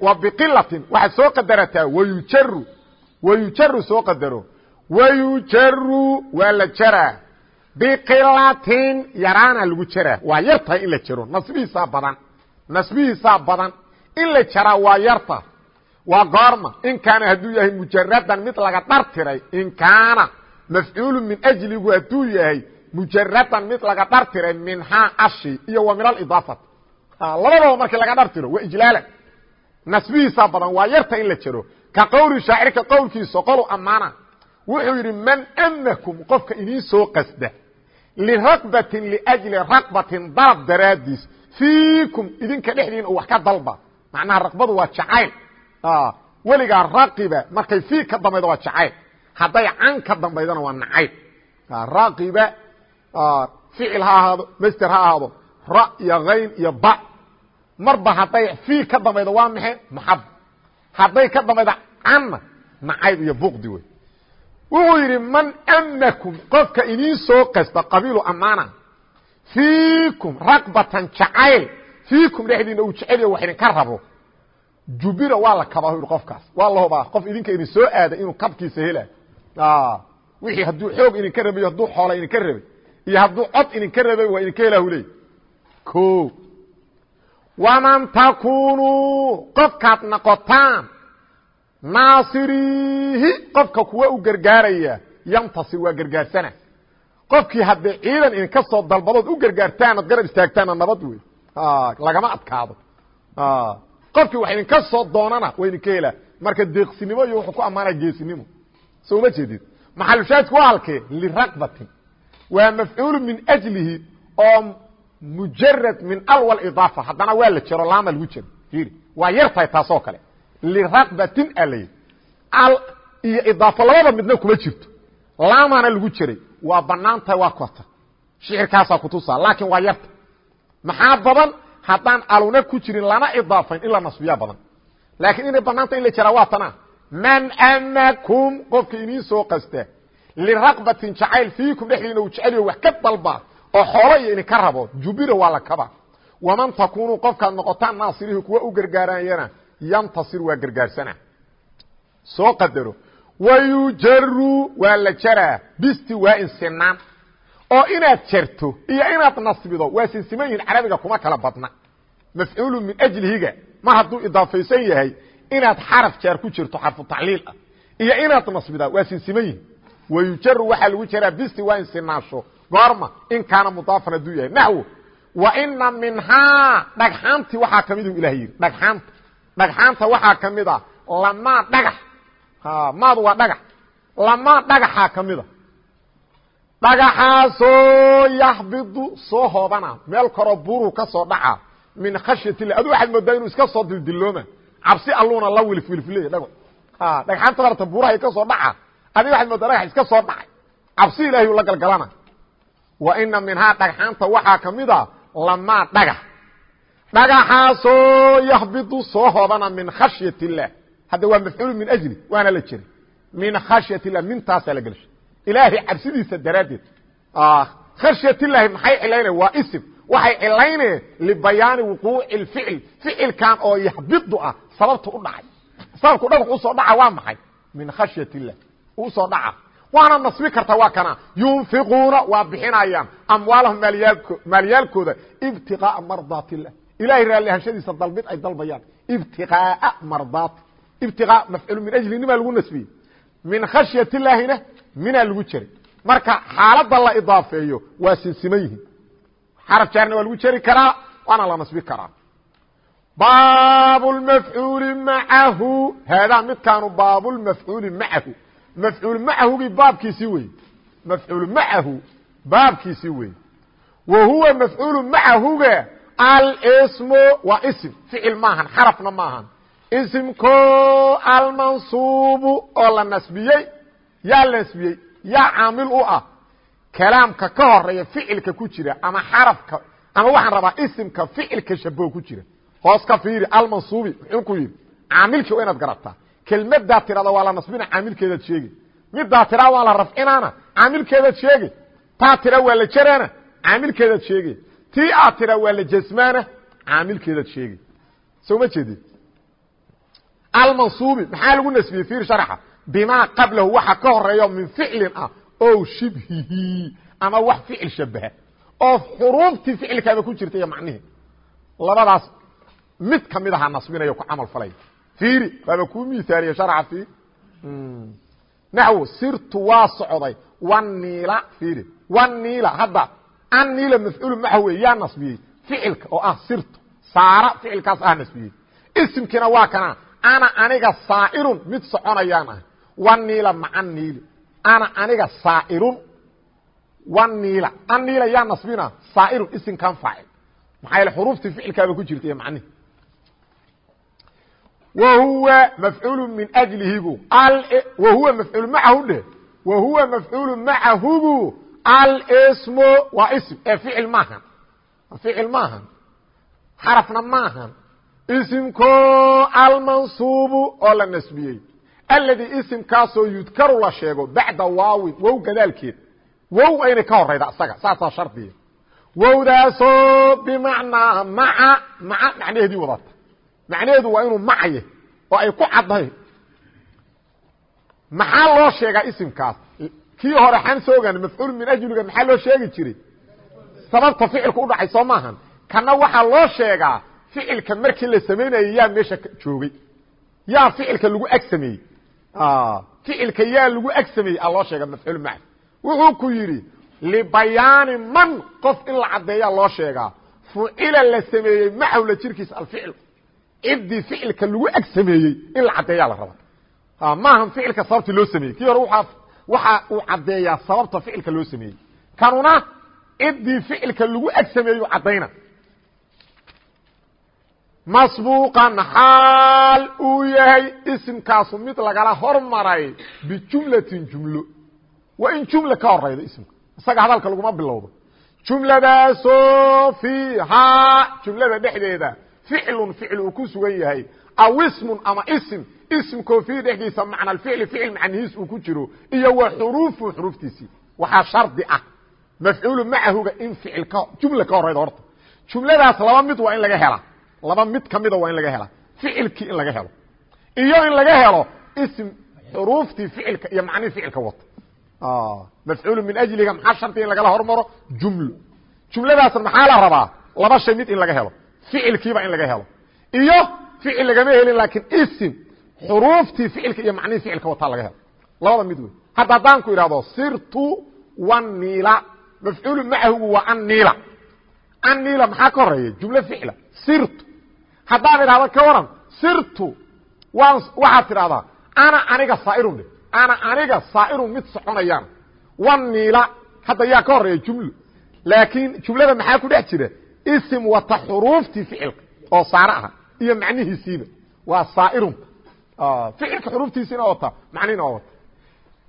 wa biqilatin waxaad soo qadarataa wayujaru wayujaru soo qadaro wayujaru waa la jaraa biqilatin yaraana lagu jaraa waa yar tahay in la jaro nasbihiisaa badan nasbihiisaa badan in la jaraa waa yarta waa goorma in kaana hadduu yahay mujaradan mid laga dhartiray in kaana mafcuulu min ajligu hadduu yahay mujaradan mid laga dhartiray minhaa ashi iyo wa min alidaafati labadaba markii laga dhartiro waa ijlaala nasbihiisaa badan waa yarta in la jaro ka qowli shaacirka qowlkiisa qolu ammaana wuxuu yidhi man amakum qofka idiin soo qasda lirakbatin liajli rakbatin dalab daraadiis fiikum idinka dhexdiina wax ka dalba. Macnaha raqbadu waa jacayl. Weligaa raqiba markay fii ka dambaydo waa jacayl. Hadday can ka dambaydana waa nacayb. Raqiba ficil ha ahaado master ha ahaado ra iyo hayn iyo ba. Marba hadday fii ka dambaydo waa maxe maxab hadday ka dambaydo canna nacayb iyo buqdi wey wuxuu yidhi man amakum qofka idiin soo qasta qabiilu amaana fiikum raqbatan jacayl fiikum dhexdiina uu jecelyo wax idinka rabo. Jubira waa la kabaa yidhi qofkaas. Waa la hubaa qof idinka idin soo aaday inuu kabkiisa hela wixii hadduu xoog idinka rabay hadduu xoola idinka rabay iyo hadduu cod idinka rabay waa idinka hela huley o waman takunuu qofkaad noqotaan naasirihi qofka kuwa u gargaaraya yantasir waa gargaarsana. Qofkii haddee ciidan idinka soo dalbadood u gargaartaan ood garab istaagtaana nabad wey lagama adkaado. Qofkii wax idinka soo doonana waa idinka helaa marka deeqsinimo iyo wuxuu ku ammaanaya geesinimo. Soo ma jeedid? Maxalushaadku waa halkee? Liraqbatin. Waa mafcuulu min ajlihi oo mujarad min alwal idaafa haddana waa la jero laama lagu jero ir waa yar tahay taasoo kale liraqbatin alay al iyo idaafo labada midna kuma jirto laamana lagu jiray waa bannaan tahay waa kota shicirkaasaa kutusaa laakiin waa yarta maxaa badan haddaan aluna ku jirin lana idaafayn in la nasbiyaa badan laakiin inay banaanta in la jiraa waa tana man amakum qofka idiin soo qasta liraqbatin jacayl fiikum dhexdiina uu jeceliyo wax ka dalba oo xoolo iyo idinka rabo jubira waa la kaba waman takunuu qofkaad noqotaan naasirihi kuwa u gargaarayana yantasir waa gargaarsana soo qadaro wayujaru waa la jaraa bistiwaain sinaan oo inaad jarto iyo inaad nasbido waa sinsiman yihiin carabiga kuma kala badna mafcuulu min ajlihiga mar hadduu idaafaysan yahay inaad xaraf jaar ku jirto xarfu tacliil ah iyo inaad nasbidaa waa sinsiman yihiin wayujaru waxaa lagu jaraa bistiwaain sinaasho goorma in kaana mudaafan hadduu yahay naxwo wa ina minhaa dhagxaantii waxaa ka mid ilah yidhi dhagxaanta dhagxaanta waxaa ka mid a lamaa dhagax. Maadu waa dhagax. Lamaa dhagaxaa ka mida dhagaxaasoo yaxbidu soo hoobana meel koroo buruhu ka soo dhaca min khashyat illah adu waxaad moodaa inuu iska soo dildilooma cabsi alluuna la wilif wilifleya dhago dhagxaanta barta buurahay ka soo dhaca adiga waxaad moodaa dhagax iska soo dhacay cabsi ilahay uu la galgalana. Wa ina minhaa dhagxaanta waxaa ka mid a lamaa dhagax dhagaxaasoo yahbidu soo hoobana min khashyat illah hadda waa mafcuul min ajli waana la jiray. Min khashyat illah mintaasaa la gelshay ilaahay cabsidiisa daraaddeed. Khashyat illaahi maxay cilayna? Waa isim waxay cilayneen libayaani wuquuci اficl ficilkan oo yahbidu ah sababta u dhacay. Sababku dhagax u soo dhaca waa maxay? Min khashyat illah u soo dhaca. Waana nasbi kartaa waa kana. Yunfiquuna waa bixinayaan. Amwaalahum maalyaalkooda ibtiqaaa mardaat illah ilahay raallihashadiisa dalbid ay dalbayaan. Ibtiqaaa mardaat ibtiqaa mafcuul min ajli nimaa lagu nasbiyey min khashyat illaahina minaa lagu jeray marka xaaladda la idaafeeyo waa sinsiman yihiin. Xaraf jaarna waa lagu jeri karaa waana la nasbi karaa. Baab mafcuuli macahu haadaa midkaanu baabulmafcuuli macahu mafcuul macahugii baabkiisii wey mafcuul macahu baabkiisii wey wa huwa mafcuulu macahuga alsmu waa ism ficil maahan xarafna maahan. Isimko almansuubu oo la nasbiyey yaa la nasbiyey yaa caamil u ah. Kalaamka ka horreeya ficilka ku jira ama xarafka ama waxaan rabaa isimka ficilka shabaho ku jira. Hoos ka fiiri almansuubi muxuu ku yidhi caamilkii waa inaad garataa. Kelmadaa tirada waa la nasbina caamilkeedaad sheegi. Midaa tira waa la rafcinaana caamilkeedaad sheegi. Taa tira waa la jaraana caamilkeedaad sheegi tii aad tira waa la jasmaana caamilkeedaad sheegi. Soo ma jeedid almansuubi maxaa lagu nasbiyey fiir sharxa bimaa qablahu waxa ka horeeyo min ficlin ah o shibhihi ama wax ficil shabaha oo xuruuftii ficilkaaba ku jirta iyo macnihii labadaas mid ka mid aha nasbinayo ku camal falay. Fiiri waaba kuu miaaliye sharxa fiir naxwo sirtu waa socday. Waniila fiiri. Waniila hadda anniila mafcuulu maxa wey yaa nasbiyey. Ficilka oo ah sirtu. Saara ficilkaas ah nasbiyey. Isimkiina waa kana. Ana aniga saa'irun mid soconayaan ah waniila maca niili. Ana aniga saa'irun waniila anniila yaa nasbina saa'irun isimkan faacil. Maxaa yaele xuruuftii ficilkaaba ku jirta iyo macnihi whuwa mafcuul min jlihibu wahuwa mafcuul macahu dheh wahuwa mafcuul macahubu alsmu waa ism ee ficil maahan ficil maahan xarafna maahan isimko almansuubu oo la nasbiyey alladii isimkaasoo yudkaru la sheego bacda waawin wow gadaalkeed wow aynay ka horayda isaga saasaa shardiya wowdaasoo bimacnaa maca maca macnaheedii wadata macnaheedu waa inuu macye oo ay ku caddahay maxaa loo sheegaa isimkaas kii hore xan soogan mafcuul min ajliga maxaa loo sheegi jiray? Sababta ficilka u dhacay soo maahan. Kana waxaa loo sheegaa ficilka markii la samaynayay yaa meesha joogay. Yaa ficilka lagu ag sameeyey. Ficilka yaa lagu ag sameeyey a loo sheega mafcuul maca wuxuu ku yidhi libayaani man qof in la caddeeyaa loo sheegaa fucila la sameeyey macawla jirkiisa alficil. Ciddii ficilka lagu ag sameeyey in la caddeeyaa la rabaa maaha ficilka sababtii loo sameeyey. Kii hore waa waxa uu caddeeyaa sababta ficilka loo sameeyey. Kanuna ciddii ficilka lagu ag sameeyu caddayna. Masbuuqan xaal uu yahay isimkaasu mid lagala hormaray bijumlatin jumlo. Waa in jumla ka horaydo isimka. Isaga hadalka laguma bilowdo. Jumladaasoo fiihaa jumlada dhexdeeda ficlun ficil uu ku sugan yahay aw ismun ama ism ismkoo fii dhexdiisa macna alficli ficil macnihiis uu ku jiro. Iyo wa xuruufu xuruuftiisii waxaa shardi ah. Mafcuulu macahuga in ficil ka jumla ka horayda horta. Jumladaas laba mid waa in laga helaa laba mid kamida waa in laga helaa ficilkii in laga helo. Iyo in laga helo ism xuruuftii ficilka iyo macnihii ficilka wata. Mafcuulu min ajliga maxaa shardiga in lagala hormaro? Jumlo jumladaasna maxaa la rabaa? Laba shay mid in laga helo. Ficilkiiba in laga helo. Iyo ficil lagama helin laakiin isim xuruuftii ficilka iyo macnihii ficilka wataa laga helo. Labada mid wey hadda haddaan ku idhahdo sirtu wanila mafcuulu macahugu waa annila annila maxaa ka horreeya jumlo ficla sirtu. Haddaan idhahdo ka waran sirtu waan waxaad tidhahdaa ana aniga saa'irun dhe ana aniga saa'irun mid soconayaan. Wanila hadda yaa ka horreeya jumlo. Laakiin jumlada maxaa ku dhex jira? Ism wata xuruuftii ficilka oo saare aha iyo macnihiisiiba. Waa saairun. Ficilka xuruuftiisiina wata macnihina waa wata.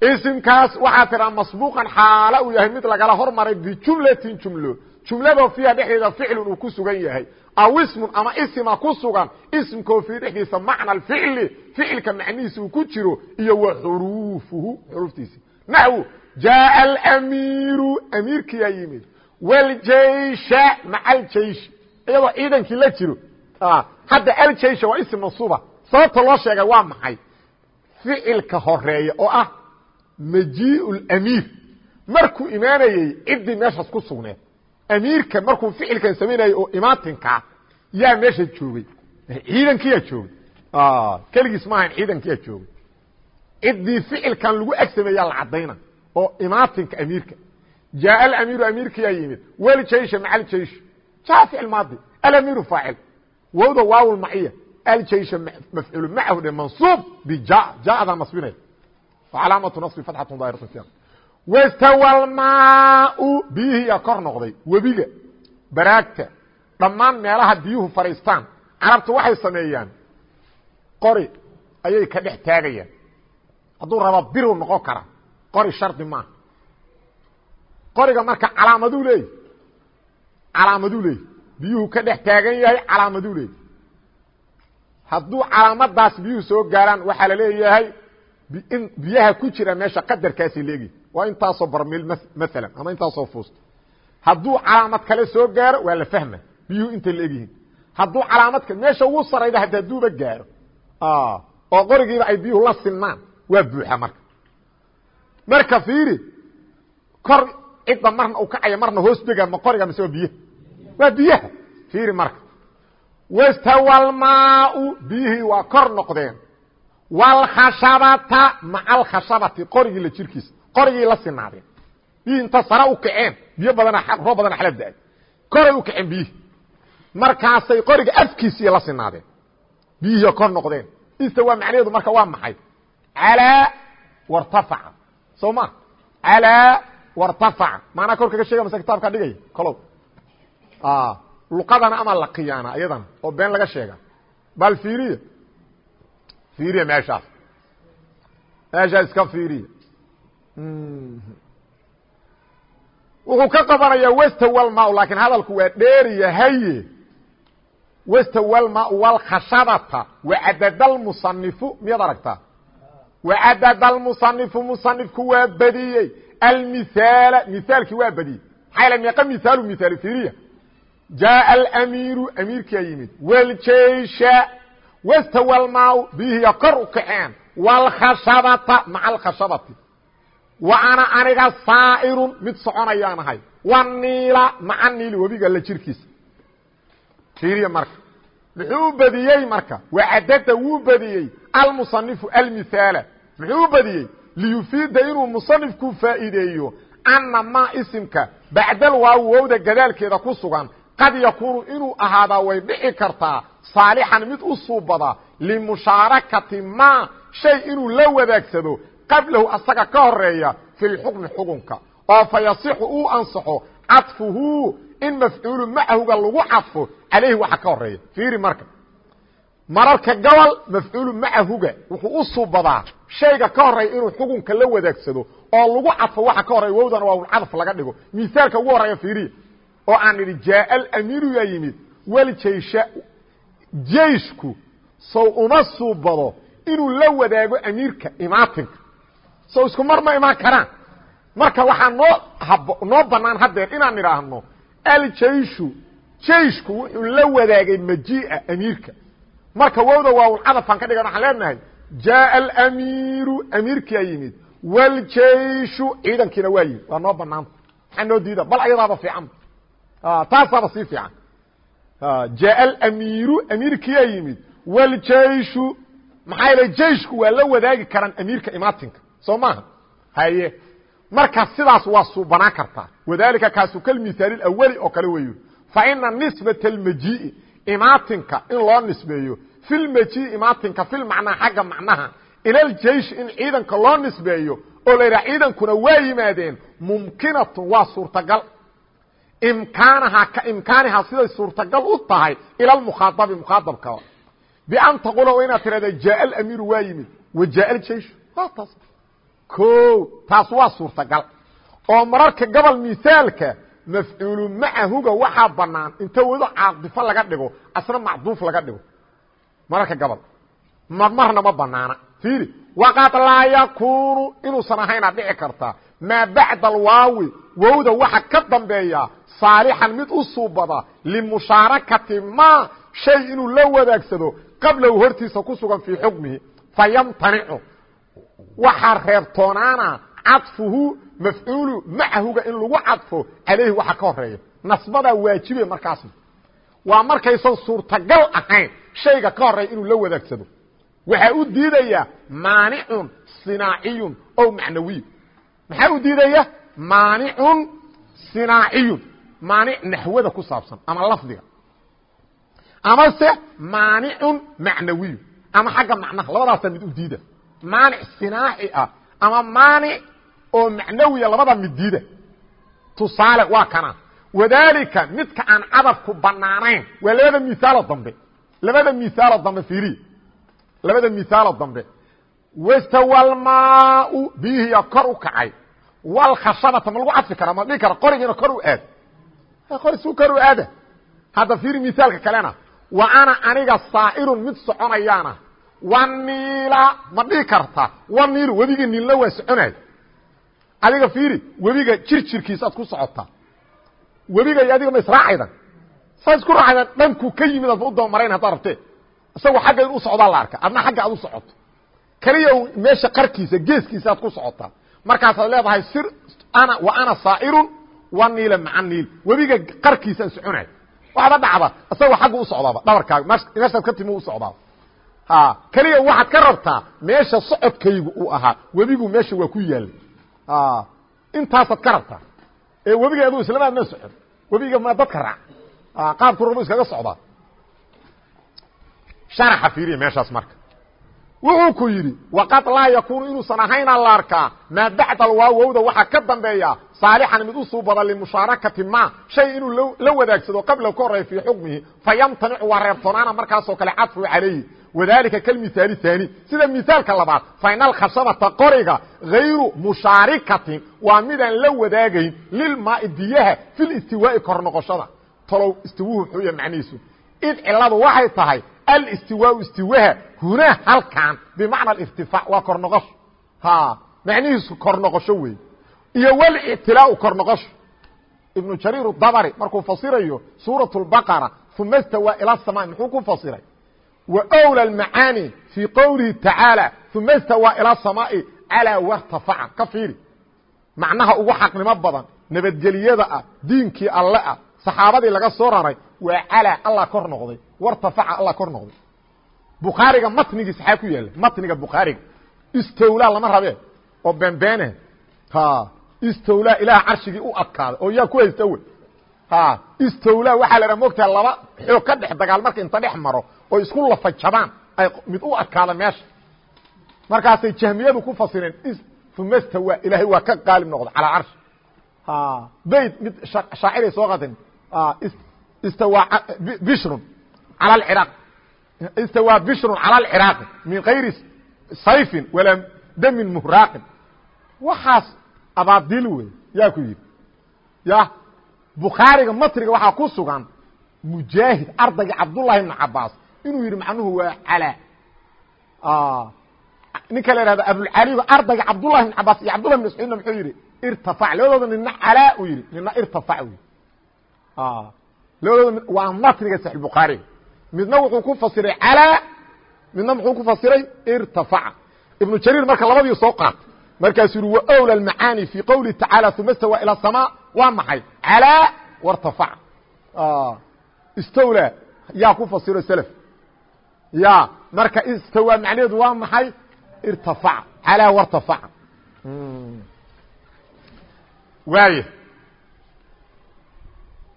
Isimkaas waxaa tiraa masbuuqan xaala uu yahay mid lagala hormaray bijumlatin jumlo. Jumladoo fiiha dhexdeeda ficlun uu ku sugan yahay. Aw ismun ama isima ku sugan ismkoo fii dhexdiisa macna alficli ficilka macnihiisa uu ku jiro iyo wa xuruufuhu xuruuftiisi naxwu jaaa alamiiru amiirkiyaa yimid. Wljaysha maca aljaysh iyadoo ciidankii la jiro hadda aljaisha waa ism mansuuba. Sababta loo sheegay waa maxay? Ficilka horreeya oo ah majiiu amiir. Markuu imaanayey ciddii meeshaas ku sugneed amiirka markuu ficilkan samaynayey oo imaatinkaa yaa meesha joogey ciidankiyaa joogay. Keligiis maahan ciidankiyaa joogay. Ciddii ficilkan lagu ag sameeyaa la cadayna oo imaatinka amiirka. Jaa alamiiru amiirkiyaa yimid. Waljaish maca aljaish ja ficil maadi. Alamiiru faacil wowda waaw lmaciya aljaysha mafcuul macahu dhe mansuub bija jaadaa nasbinaya calaamatu naصbi fatxatu daahiratu wastawalmaau biyihiiyaa kor noqday. Webiga baraagta dhammaan meelaha biyuhu fadhiistaan carabtu waxay sameeyaan. Qori ayay ka dhex taagayaan. Hadduu raba biru noqon kara. Qori shardi maaha qoriga marka calaamaduu leeyahy calaamaduu leeyahy biyuhu ka dhex taagan yahay calaamaduu leeyahy hadduu calaamadaas biyuhu soo gaaraan waxaa la leeyahay biyaha ku jira meesha qadarkaasi leegi. Waa intaasoo barmil maalan ama intaasoo fuusto hadduu calaamad kale soo gaaro waa la fahma biyuhu intay la egyihiin hadduu calaamad meesha ugu sarayda hata haduuba gaaro oo qorigiiba ay biyuhu la sinmaan waa buuxa marka. Marka fiiri kor cidda marna u kacaya marna hoos dega ma qoriga mise waa biyaha waa biyaha. Fiiri marka. Wastawalmaau biyihii waa kor noqdeen. Wlkhashabata maca alkhashabati qorigii la jirkiisa qorigii la sinaadeen. Biyihii inta sare u kaceen biyo badana roob badana xala da'ay. Koray u kaceen biyihii. Markaasay qoriga afkiisii la sinaadeen. Biyihii kor noqdeen. Istawa macnaheedu marka waa maxay? Calaa wartafaca. Soo ma? Calaa wartafaca. Maanaa kor kaga sheega mase kitaabkaa dhigaya kolow luqadana ama la khiyaana iyadana oo been laga sheega. Bal fiiriya fiiriya meeshaas. Meeshaa iska fiiriya wuxuu ka qabanayaa westawalma laakiin hadalku waa dheer yahaye westawalma walkhashabata wacadad almusanifu miyaad aragtaa? Wacadad almusanifu musanifku waa badiyey. Almithaala mithaalkii waa badiyey. Maxaa meeqa mithaalu mithaali fiiriya jaaءa alamiiru amiirkaa yimid wljeysha wastawalmaa biyihiya kor u kaceen wlkhashabata maca alkhashabati wa ana aniga saa'irun mid soconayaan ahay waniila maca niili webiga la jirkiisa fiiriya marka muxuu badiyey marka wacadada wuu badiyey almusanifu almithaala muxuu badiyey liyufiida inuu musanifku faa'iideeyo ana maa isimka bacdal waaw gadaalkeeda ku sugan qad yakuunu inuu ahaadaa way dhici kartaa saalixan mid u suubada limushaarakati ma shay inuu la wadaagsado qablahu asaga ka horreeya fi lxukmi xukunka oo fa yasixu uu ansaxo cadfuhu in mafcuulu macahuga lagu cadfo calayhi waxa ka horreeya fiiri marka mararka gobol mafcuulu macahuga wuxuu u suubadaa shayga ka horreeya inuu xukunka la wadaagsado oo lagu cadfo waxa ka horeya wowdana waa cadf laga dhigo misaalka ugu horreeya fiiriya oo aan idhi jaaء alamiiru yaa yimid wljaysha jeyshku sow uma suubado inuu la wadaago amiirka imaatinka. Sow isku mar ma imaan karaan. Marka waxaa noo noo banaan haddeer inaan idhaahno aljayshu jeyshku wuxuu la wadaagay majii'a amiirka. Marka wowda waawlcadafaan ka dhigan waxaan leenahay jaaءa alamiiru amiirkiyaa yimid wljayshu ciidankiina waa yimid waa noo banaanta maxaa noo diida bal ayadaaba fiican taasaaba sii fiican ja amiiru amiirkiyaa yimid wljaishu maxaa yl jaishku waa la wadaagi karaan amiirka imaatinka soo maaha haye marka sidaas waa suubanaa kartaa wadalika kaasu kalmihaal awali oo kale weyu faina nisbat اlmajii'i imaatinka in loo nisbeeyo filmajii'i imaatinka filmacnaa xagga macnaha ilaljeishi in ciidanka loo nisbeeyo oo la yidhaha ciidankuna waa yimaadeen mumkinatun waa suurtagal imkaanahaa ka imkaanihaa siday suurtagal u tahay ila lmukhaadabi mukhaadabka bian taqula waa inaad tirahda jaaء alamiiru waa yimid. Wa jaaء aljeyshu waa taas. O taas waa suurtagal. Oo mararka gobol misaalka mafcuulu macahuga waxaa banaan inta wado caadifo laga dhigo asna macduuf laga dhigo. Mararka gobol. Marna ma banaana fiiri waqad laa yakunu inuusan ahaynaa dhici kartaa maa bacda alwaawi wowda waxa ka dambeeya saalixan mid u suubada limushaarakati ma shay inuu la wadaagsado qablahu hortiisa ku sugan fii xukmihi fayamtanicu waxaa reebtoonaana caطfuhu mafcuulu macahuga in lagu cadfo calayhi waxa ka horreeya nasbadaa waajibe markaasna waa markaysan suurtagal ahayn shayga ka horreeya inuu la wadaagsado. Waxaa u diidaya maanicun صinaaciyun o macnawiy maxaa u diidaya maanicun صinaaciyun maanic naxwada ku saabsan ama lafdiga. Amase maanicun macnawiyu ama xagga macnaha labadaasa mid u diida. Maanic sinaaci ah ama maanic oo macnawiya labada mid diida. Tusaale waa kana. Wadalika midka aan cadafku banaanayn waa labada miaalo dambe. Labada miaalo dambe fiiriya labada miaalo dambe wastawalmaau biyihiya kor u kacay. Walkhashabata ma lagu cadfi kara ma dhihi kara qorigiina kor u aad. Qori su kor u aada. Hadda fiiri misaalka kalena wa ana aniga saa'irun mid soconayaana. Waniila ma dhihi karta waniilu webiga niilna waa soconay. Adiga fiiri webiga jirjirkiisaad ku socotaa webiga iyo adiga ma israacaydan saa isku raacaydan dhanku ka yimid aadma u dabamarayn haddaad rabtee. Isagoo xagga in u socdaa la arka adna xagga aad u socoto keliya meesha qarkiisa geeskiisa aad ku socotaa markaasaad leedahay sir ana wa ana saa'irun waniila maca niil. Webiga qarkiisaan soconay. Waxba dhacda isagoo xagga u socdaaba dhabarkaaga. Meeshaad ka timi u socdaaba. Keliya waxaad ka rabtaa meesha socodkaygu uu ahaa. Webigu meesha waa ku yaallay. Intaasaad ka rabtaa. Ee webiga adu islamaad ma socon. Webiga ma dadka raac. Qaabku rabu iskaga socdaa. Sharaxa fiiriya meeshaas marka wuxuu ku yidhi waqad laa yakuunu inuusan ahayna la arkaa maa bacda alwaawowda waxaa ka dambeeya saalixan mid u suubada limushaarakati ma shay inuu la wadaagsado qabla ka horey fii xukmihi fayamtanicu waa reebtoonaana markaasoo kale cadfu calayhi. Wadalika kalmihaali haani sida mihaalka labaad fain alkhashabata qoriga hayru mushaarikatin waa midaan la wadaagayn lilmaai biyaha fi listiwaai kor noqoshada. Talow istiwuhu xuya macnihiisu. Id ciladu waxay tahay alistiwaau istiwaha hunaa halkan bimacna alirtifaac waa kor noqosho macnihiisu kor noqosho wey iyo wlictilaau kor noqosho ibnu jariir dabri markuu fasirayo suuraة اbaqara uma stawaa ilى الsama muxuu ku fasiray wwlى اmacaani fii qowlihi tacaalى uma stawaa ilى الsamaaءi calىa wartafaca ka fiiri macnaha ugu xaqnimo badan nabadgeliyada ah diinkii alle ah saxaabadii laga soo raray waa calى allah kor noqday. Wartafaca allah kor noqday. Bukhaariga matnigiis xaa ku yaalla matniga bukhaariga. Istowla lama rabe oo beenbeene istowla ilaah carshigii u adkaaday. Oo yaa ku haysta wey. Istowla waxaa la dhaha mogtaha laba xoog ka dhex dagaal marka inta dhex maro oo isku lafajabaan ay mid u adkaada meesha. Markaasay jahmiyadu ku fasireen uma stawa ilaahay waa ka qaalib noqda calaa carshi. Bayd mid shaaciray soo qateen istawa bishrun cala alciraaq istawaa bishrun cala alciraaqi min kayri sayfin walaa damin muhraaqin waxaas abaadil wey yaa ku yidhi ya bukhaariga matriga waxaa ku sugan mujaahid ardayga cabdullahi ibnu cabaas inuu yidhi macnuhu waa calaa ninka la ihahdo abulcaliba ardayga cabdullahi ibn cabaas iyo cabdullahi ibn mascuudna muxuu yidhi irtafac labadooda nina calaa uu yidhi nina irtafac wy labadooda waa matniga saxi bukhaariga midna wuxuu ku fasiray calaa midna muxuu ku fasiray irtafaca ibnu jariir marka labadii soo qaatay markaasuu yihi wa wla macaani fii qowlihi tacaala uma istawaa ila asamaa waa maxay calaa wartafaca istawla yaa ku fasiro self ya marka istawaa macnaheedu waa maxay irtafaca calaa wartafaca waaya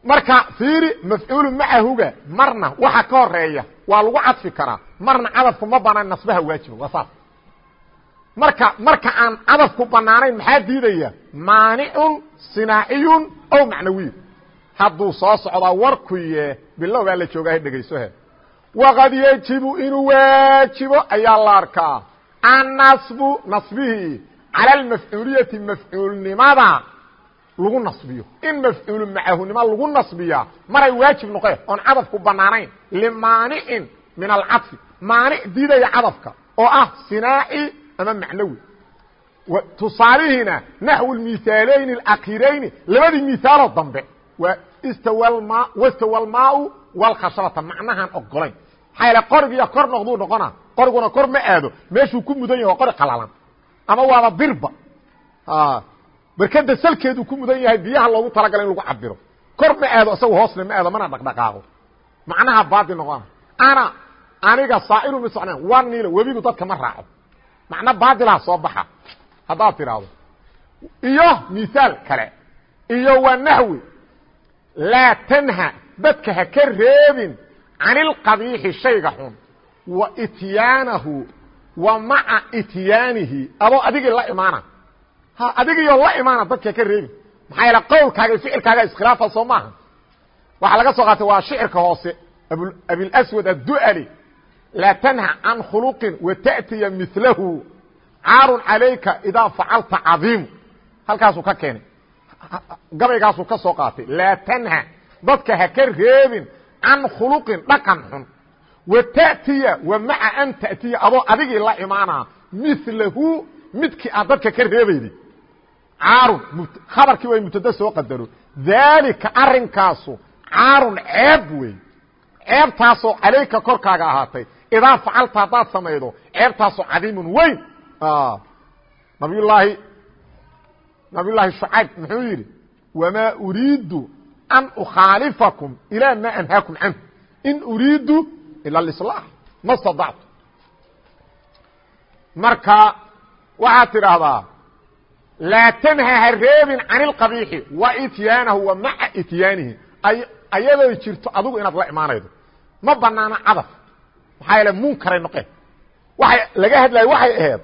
marka fiiri mafcuulu macahuga marna waxa ka horreeya waa lagu cadfi karaa. Marna cadafku ma banaan nasbaha waajiba waa saas. Marka marka aan cadafku banaanayn maxaa diidaya? Maanicun sinaaciyun ow macnawiyun hadduu soo socdaa warkuye bilowgaa la joogaha dhegaysohe waqad yejibu inuu waajibo ayaa la arkaa. Annasbu nasbihii cala almafcuuliyati mafcuulnimada lagu nasbiyo in mafcuulu macahunimo lagu nasbiyaa maray waajib noqe oon cadafku banaanayn limaanicin min alcadfi maanic diidaya cadafka oo ah sinaaci ama macnawi tusaalihiina naxwu miثaalayni اakirayni labadii miثaaloo dambe waa wastawa almaau wاlkhashabata macnahaan ogolayn maxaa yaele qorigiya kor noqduu noqona qoriguna kor ma aado meeshuu ku mudan yahi waa qori qalalan ama waaba birba berkada salkeedu ku mudan yahay biyaha loogu talagala in lagu cabiro kor ma aado isaga hoosle ma aado mana dhaqdhaqaaqo. Macnaha baadil noqona ana aniga saa'iru ma socnaan. Waa niilo webigu dadka ma raaco. Macna baadilaha soo baxa. Haddaad tidhaahdo iyo misaal kale. Iyo waa naxwi laa tanha dadka ha ka reebin can ilqabiixi shayga xun. Wa ityaanahu wa maca ityaanihi. Adoo adigii la imaana ha adigiioo la imaana dadka ka reebin maxaa yaele qowlkaaga iyo ficilkaaga iskhilaafa soo maaha. Waxaa laga soo qaatay waa shicirka hoose abilaswad addu'ali. Laa tanha can khuluqin wa ta'tiya milahu caarun calayka idaa facalta cadiimu halkaasuu ka keenay. Gabaygaasuu ka soo qaatay. Laa tanha dadka ha ka reebin can khuluqin dhaqan xun. Wa ta'tiya wa maca an ta'tiya. Adoo adigii la imaanaa milahu midkii aad dadka ka reebaydi caarun khabarkii way mubtada soo qadaro daalika arrinkaasu caarun ceeb wey ceebtaasoo calayka korkaaga ahaatay idaa facalta haddaad samaydo ceebtaasoo cadiimun weyn nabiyullaahi nabiyullaahi shucayb muxuu yidhi wamaa uriidu an ukhaalifakum ilaa maa anhaakum canhu in uriidu ila alislaax ma stadactu marka waxaad tidhaahdaa laa tanha ha reebin can ilqabiixi wa ityaanahu wa maca ityaanihi ayadoo jirto adigu inaad la imaanaydo ma banaano cadaf maxaa yeele munkaray noqeen waay laga hadlayo waxay ahayd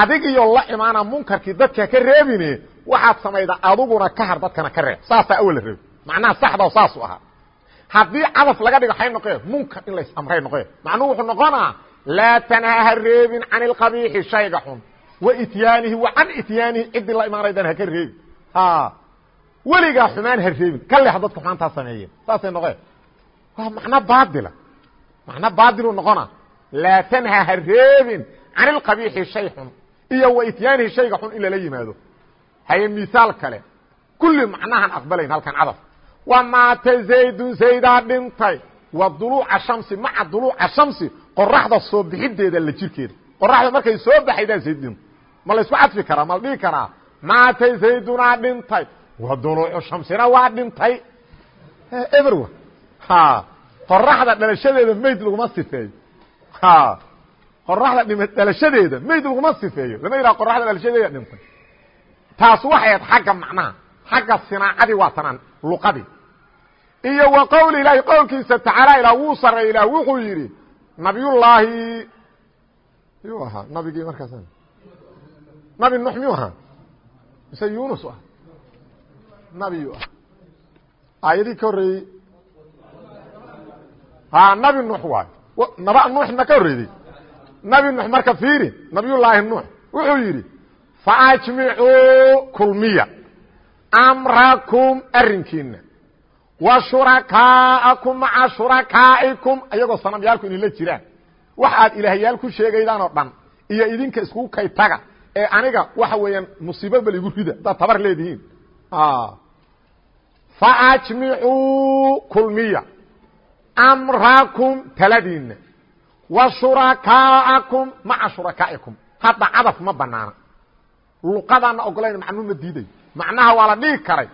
adigiyo la imaana munkarkii dadka ka reebine waxaad samaydaa adiguna ka har dadkana ka reeb saasaa awal la reebi macnaha saxdao saasu ahaa haddii cadaf laga dhigo hay noqee munkar in lays amray noqee macnuhu wuxuu noqonaa laa tanha ha reebin can ilqabiixi shayga xun wa can ityaanihi ciddii la imaanaydan haka reebi weligaa xumaan ha reebin. Ka leex dadka xumaantaa sameeyeen. Saasay noqeen. Waa macno baadila macno baadilu noqona laa tanha ha reebin can ilqabiixi shay xun iyo wa ityaanihi shayga xun in lala yimaado. Haye misaal kale. Kulli macnahan aqbalayn halkan cadaf. Wa maata zaydun zaydaa dhintay. Wa duluuca shamsi maca duluuca shamsi qoraxda soo bixideeda la jirkeeda. Qoraxda markay soo baxaydaa zayd dhinto ma la isku cadfi karaa ma la dhihi karaa? Maatay zaydunaa dhintay. Wa duluucu shamsina waa dhintay. Eber ha qoraxda dhalashadeeda mayd laguma sifeeyo. Qoraxda dhim dhalashadeeda mayd laguma sifeeyo. Lama yidhaha qoraxda dhalashadeeda dhintay. Taas waxay ahayd xagga macnaha xagga sinaacadii waa tanaan luqadii. Iyo wa qowli ilaahi qowlkiisa tacaala ilah wuu sareey ilah wuxuu yidhi nabiyullaahi yuu ahaa nabigii markaas nabi nux miyuu ahaa? Mise yunus ah nabiyu ah aayadii ka horreeyey. Ha nabi nuux waay. Naba nuuxna ka horreeyey. Nabi nuux marka fiiri nabiyullaahi nuux wuxuu yidhi faajmicuu kulmiya amrakum arrinkiina wa shurakaa'akum maca shurakaa'ikum ayagoo sanamyaalku inila jiraan. Wax aad ilaahyaal ku sheegaydaan oo dhan iyo idinka iskugu kay taga ee aniga waxa weeyaan musiibo bal igu rida hadaad tabar leedihiin. Faajmicuu kulmiya. Amrakum taladiina wa shurakaa'akum maca shurakaa'ikum hadda cadaf ma banaana luqadaana ogolayn macnuu ma diidayo macnaha waa la dhihi karay.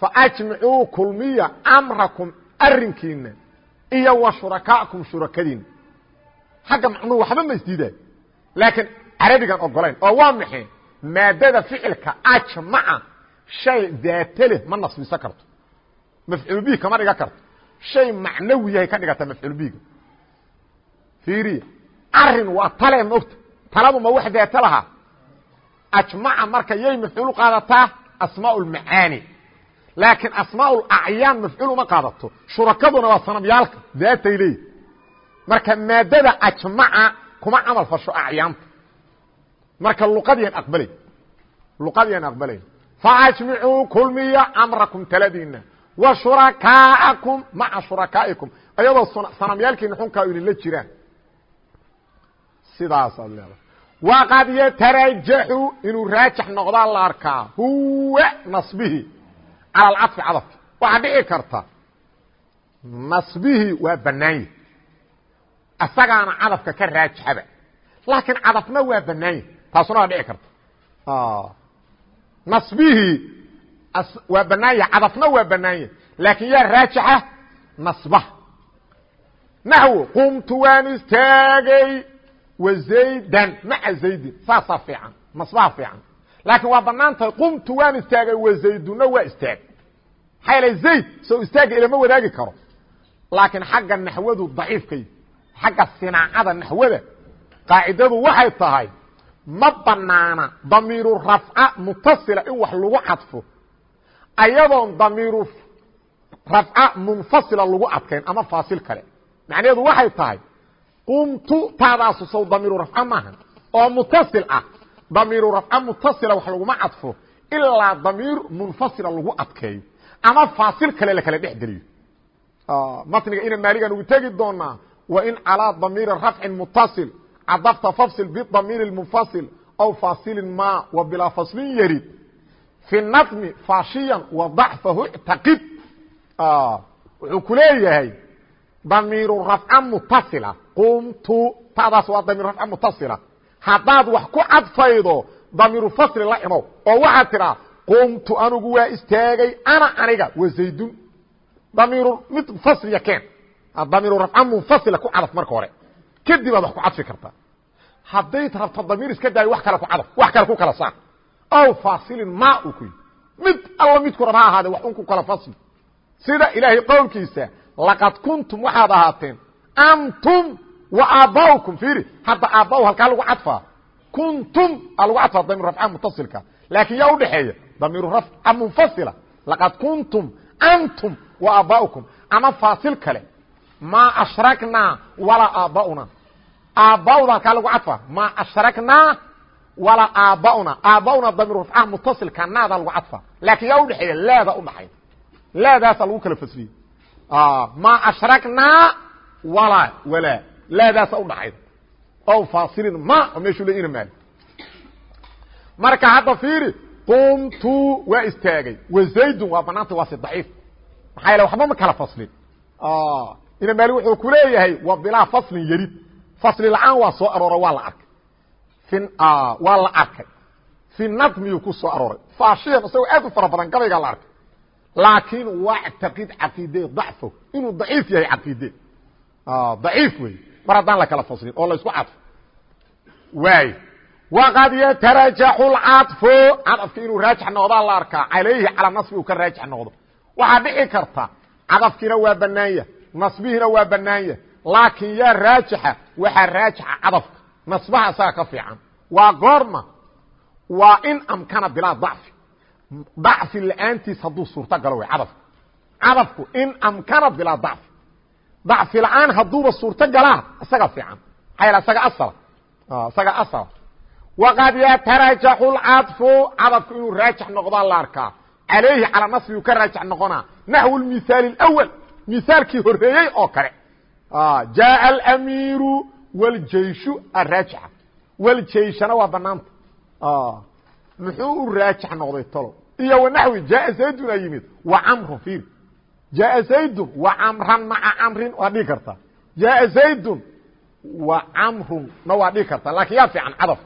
Faajmicuu kulmiya amrakum arinkiina iyo wa shurakaakum shurakadiina xagga macnuhu waxba ma isdiidayo laakiin carabigan ogolayn oo waa maxay? Maadada ficilka ajmaca shay daate ma nasbisan karto. Mafcuul kama dhiga karto. Shay macnawi yahay ka dhigata mafcuul fiiriya arrin waa tale maogta. Taladu ma wax daate lahaa ajmaca marka yay mafcuul qaadataa asmaa laakiin asmaa acyaan mafcuul qaadato. Shurakaduna waa sanamyaalka daatay leeyi. Marka maadada ajmaca kuma camal fasho acyaanta marka luqadiian aqbalay. Luqadiian aqbalayn faajmicuu kulmiya amrakum taladiina wa shurakaa'akum maca shurakaa'ikum. Ayadoo sanamyaalkiina xunkaa idinla jiraan. Sidaasaad leedahay. Waqad yatarajaxu inuu raajax noqdaa la arkaa huwa nasbihi cala alcaطfi cadafka waxaa dhici karta nasbihii waa banaanye asagaana cadafka ka raajaxaba laakiin cadafna waa banaanye taasuna waa dhici karta. Nasbihii waa banaanya cadafna waa banaanya laakin yaa raajixa nasbaha naxwo qumtu waan istaagay wa zaydan maca zaydin saasaa fiican nasbaha fiican. Laakiin waa bannaan tahay qumtu waan istaagay wa zayduna waa istaag maxaa yeele zayd soo istaaga ilama wadaagi karo. Laakiin xagga naxwadu daciifkay xagga sinaacada naxwada qaacidadu waxay tahay ma banaana damiiru rafca mutasila in wax lagu cadfo ayadoon damiiru rafca munfasila lagu adkayn ama faasil kale. Macnaheedu waxay tahay qumtu taadaasu sow damiiru rafca maaha oo mutasil ah damiiru rafca mutasila wax laguma cadfo ilaa damiir munfasila lagu adkeeyo ama faasil kale la kala dhex geliyo matniga ina maaligan ugu tegi doonaa wa in calىa damiiri rafcin mutasil cadafta fafsil bidamiir اmunfasil aw faasilin ma wa bilaa faslin yarid fi nadmi faashiyan wa dacfahu اctaqid wuxuu ku leeyahay damiiru rafca mutasila qumtu tadaas waa damiir rafca mutasila haddaad wax ku cadfaydo damiiru fasli la imow oo waxaad tidhaa qumtu anigu waa istaagay ana aniga wa zaydun damiiru mid fasliya keen damiiru rafca munfasila ku cadaf marka hore kadib aad wax ku cadfi kartaa hadday rabto damiir iska daayo wax kale ku cadaf wax kale ku kala saar aw faasilin ma uu ku mid alla midku rab ha ahaade wax un ku kala fasli. Sida ilaahay qowlkiisa laqad kuntum waxaad ahaateen antum wa aabba'ukum fiiri hadda aabba'u halkaa lagu cadfaa. Kuntum aa lagu cadfaa damiir rafca mutasilka. Laakiin yaa udhexeeya damiiru rafca munfasila. Laqad kuntum antum wa aabba'ukum ama faasil kale ma ashraknaa walaa aabba'una aabba'uda halkaa lagu cadfaa ma ashraknaa walaa aabba'una aabba'una damiir rafcaha mutasilka naada lagu cadfaa laakiin yaa udhexeeya laada udhaxayda laadaasaa lagu kala fasriyey ma ashraknaa walaa walaa laadaasa udhaxayda ow faasilin ma oo meeshuu le ina maali marka hadda fiiri qumtu waa istaagay. Wa zaydun waa banaanta waa si daciif. Maxaa yaele waxba ma kala faslin. Ina maali wuxuu ku leeyahay wa bilaa faslin yarid fasli la'aan waa soo aroora waa la arkay. Waa la arkay. Fi nadmiyuu ku soo arooray. Faashiyan isagoo aad u fara badan gabaygaa la arkay. Laakiin wactaqid caqiide dacfo. Inuu daciif yahay caqiide daciif wey mar haddaan la kala faslin oo la isku cadfo. Waay. Waqad yatarajaxu lcaطfu cadafki inuu raajix noqdaa la arkaa. Calayhi calaa nasbi uu ka raajix noqdo. Waxaa dhici karta cadafkiina waa banaanya nasbihiina waa banaanya laakiin yaa raajixa waxaa raajixa cadafka. Nasbaha saa ka fiican. Waa goorma. Waa in amkana bilaa dacfi. Dacfi la'aantiis hadduu suurtagalo w cadafku cadafku in amkana bilaa dacfi. Dacfi la'aan hadduuba suurto galaa isaga fiican. Maaa saga asala. Isaga asala. Waqad yatarajaxu lcadfu cadafku inuu raajix noqdaa la arkaa. Calayhi calaa nasbi uu ka raajix noqonaa. Naxwu mihaali اwal mihaalkii horeeyey oo kale. jaءa alamiiru wاljeyshu araajixa wاljeyshana waa banaanta muxuu u raajix noqday talo iyo wanaxwi jaءa zaydun a yimid wa camru ir jaءa zaydun wa camran maca camrin waa dhigi kartaa jaءa zaydun wa camrun na waa dhigi kartaa lakin yaa fiican cadaf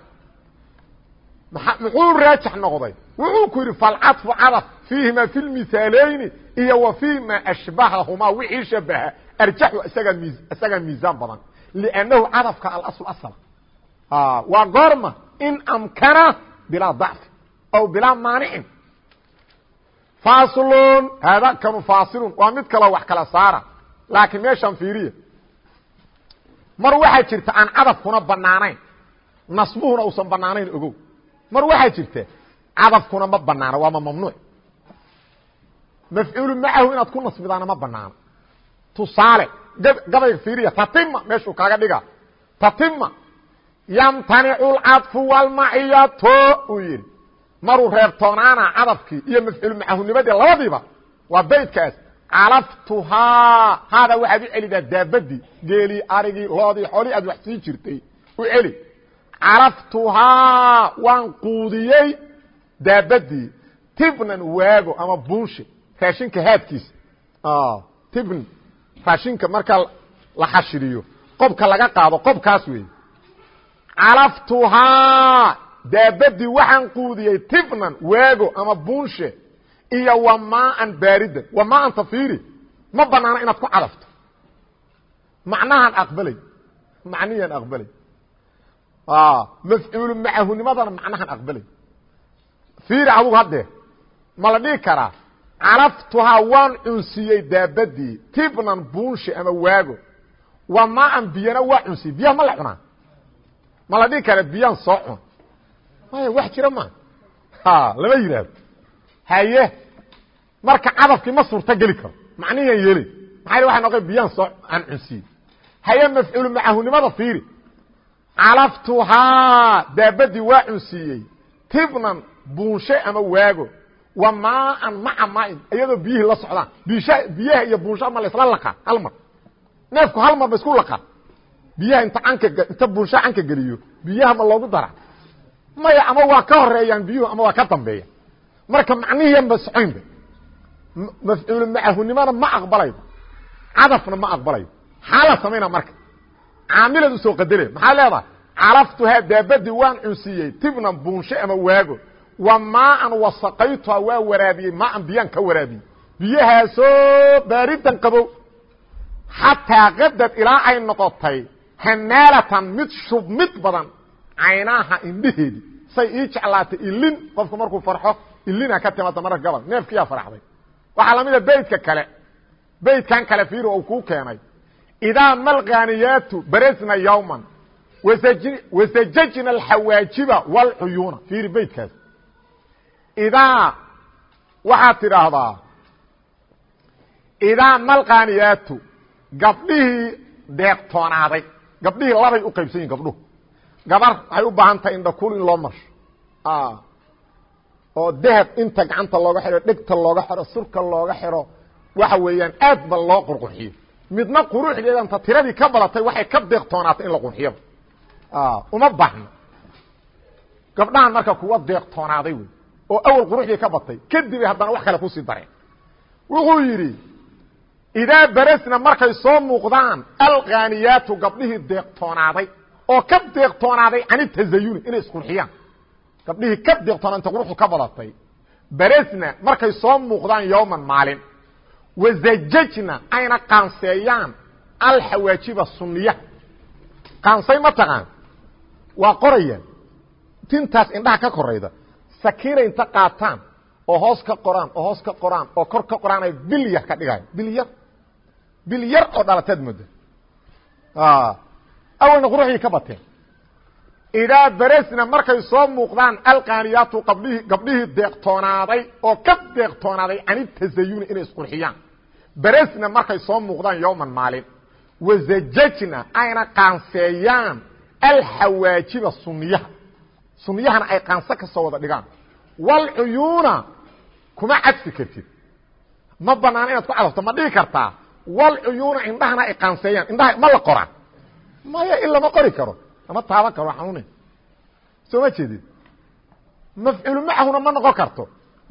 muxuu raajix noqday wuxuu ku yidhi falcaطfu cadaf fiihima fi lmihaalayni iyo wa fiima ashbahahumaa wixii shabaha arjaxu isagaa mi isagaa miisaan badan. Liannahu cadafka alasl asl waa goorma in amkana bilaa dacfi aw bilaa maanicin faslun haada kanu faasilun. Waa mid kaloo wax kala saara laakiin meeshaan fiiriya mar waxaa jirta aan cadafkuna banaanayn nasbuhuna uusan banaanayn ogow. Mar waxaa jirta cadafkuna ma banaano waa ma mamnuuc. Mafcuulu macahu inaad ku nasbidaana ma banaano tusaale. Gabayga fiiriya tatima meeshuu kaaga dhiga tatima yamtanicu lcadfu walmaciyatu uu yidhi. Maruu reebtoonaana cadafkii iyo mafcuulu macahunimadii labadiiba waa baydkaas calaftuhaa haada waxaad u celidaa daabadii geelii arigii loodii xoolii aad wax sii jirtay. U celi. Calaftuhaa waan quudiyey daabadii. Tibnan waago ama buunshe raashinka haadkiisa. Tibn raashinka marka la xashiriyo qobka laga qaado qobkaas weeye calaftuhaa daabadii waxaan quudiyey tifnan waago ama buunshe iyo wa maaan baaridan. Wa maaan tafiiri? Ma banaana inaad ku cadafto macnahaan aqbalay. Macniyaan aqbalay. Mafcuulu macahunimadana macnahaan aqbalay. Fiiri adugu haddee ma la dhihi karaa calaftuhaa waan cunsiyey daabadii. Tifnan buunshe ama waago. Wa maaan biyana waa cunsiyey biyaha ma la cunaa. Ma la dhihi kara biyaan soo cun maya wax jira ma. Lama yidhaahdo. Haye marka cadafkii ma suurto geli karo. Macnihian yeelay. Maxaa waa noqo biyaan soo aan cunsiyey haye mafcuulu macahunimada fiiri. Calaftuhaa daabadii waa cunsiiyey tibnan buunshe ama waago wa maaan maca maain iyadoo biyihii la socdaan. Biyaha iyo buunsha ma laysla laqaa hal mar. Neefku hal mar ba isku laqaa biyaha inta buunsha canka geliyo biyaha ma loogu dara maya ama waa ka horeeyaan biyuhu ama waa ka dambeeya marka macnihiiyanba socoynba mafcuulu macahunimana ma aqbalaydo. Cadafna ma aqbalayo maxaa la samayna marka. Caamilad u soo qadare maxaa leedahay? Calaftuhaa daabadii waan cunsiiyey. Tibnan buunshe ama waago wa maaan wasaqaytuha waa waraabiyey maaan biyaan ka waraabiyey. Biyahaasoo baaridan qabow. Xataa qadad ilaa ay noqotay hamaalatan mid shub mid badan caynaaha indhaheedii say ii jeclaatay ilin qofku markuu farxo ilina ka timaada marka gabal neefkiyaa farxday. Waxaa lamida beydka kale. Beydkan kale fiir u kuu keenay. Idaa malqaaniyaatu baresna yawman wasajajna alxawaajiba wاlcuyuuna fiiri beydkaas idaa waxaad tidhaahdaa idaa malqaaniyaatu gabdhihii deeqtoonaaday gabdhihii labay u qaybsan yihiin gabdhuhu gabar waxay u baahan tahay indhakul in loo marsho oo dahab inta gacanta looga xidho dhegta looga xidho surka looga xidho waxa weeyaan aad ba loo qurqurxiyo midna quruxdeedanta tiradii ka badatay waxay ka deeqtoonaatay in la qurxiyaba uma baahno gabdhahan marka kuwa deeqtoonaaday wey oo awal quruxdii ka batay kadibay haddana wax kale ku sii dareen wuxuu yidhi idaa baresna markay soo muuqdaan alkhaaniyaatu gabdhihii deeqtoonaaday oo ka deeqtoonaaday cani tazayuni inay isqurxiyaan. Gabdhihii ka deeqtoonaa inta ka badatay baresna markay soo muuqdaan yowman maalin wazajajna ayna qaanseeyaan alxawaajiba suniya qaansay ma taqaan? Waa qorayaan tintaas indhaha ka korayda sakiina inta qaataan oo hoos ka qoraan oo hoos ka qoraan oo kor ka qoraan ay bil yar ka dhigayo bil yar? Bil yar oo dhalataad mooda awalna quruxdii ka bateen. Idaa baresna markay soo muuqdaan alqaaniyaatu qabdhihii gabdhihii deeqtoonaaday oo ka deeqtoonaaday cani tasayuni inay isqurxiyaan. Baresna markay soo muuqdaan yowman maalin. Wazajajna ayna qaanseeyaan alxawaajiba suniyaha suniyahana ay qaanso ka soo wada dhigaan. Walcuyuuna kuma cadfi kartid ma banaana inaad ku cadafto ma dhihi kartaa. Walcuyuuna indhahana ay qaanseeyaan. Indhaha ma la qoraa maya in lama qori karo. Lama taaban karo xanuune soo ma jeedid mafcuulu macahuna ma noqon karto.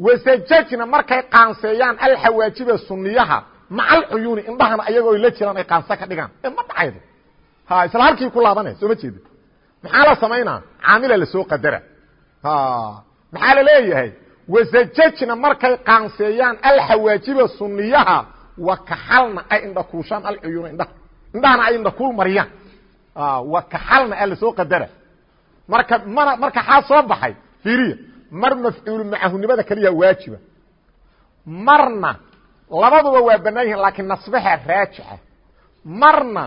Wasajajna markay qaanseeyaan alxawaajiba suniyaha maca alcuyuuni indhahana ayagoo la jiraan ay qaanso ka dhigaan. Ee ma dhacaydo. Ha isla halkii ku laabanay soo ma jeedid maxaa la samaynaa? Caamila la soo qadara. Maxaa la leeyahay? Wasajajna markay qaanseeyaan alxawaajiba suniyaha wakaxalna ay indhakuushaan alcuyuuna indhaha. Indhahana ay indhakuul mariyaan. Wakaxalna a la soo qadara. Marka mana marka xaa soo baxay? Fiiriya mar mafcuulu keliya waajiba. Marna labaduba waa banaan yihiin laakiin nasbaha raajixa. Marna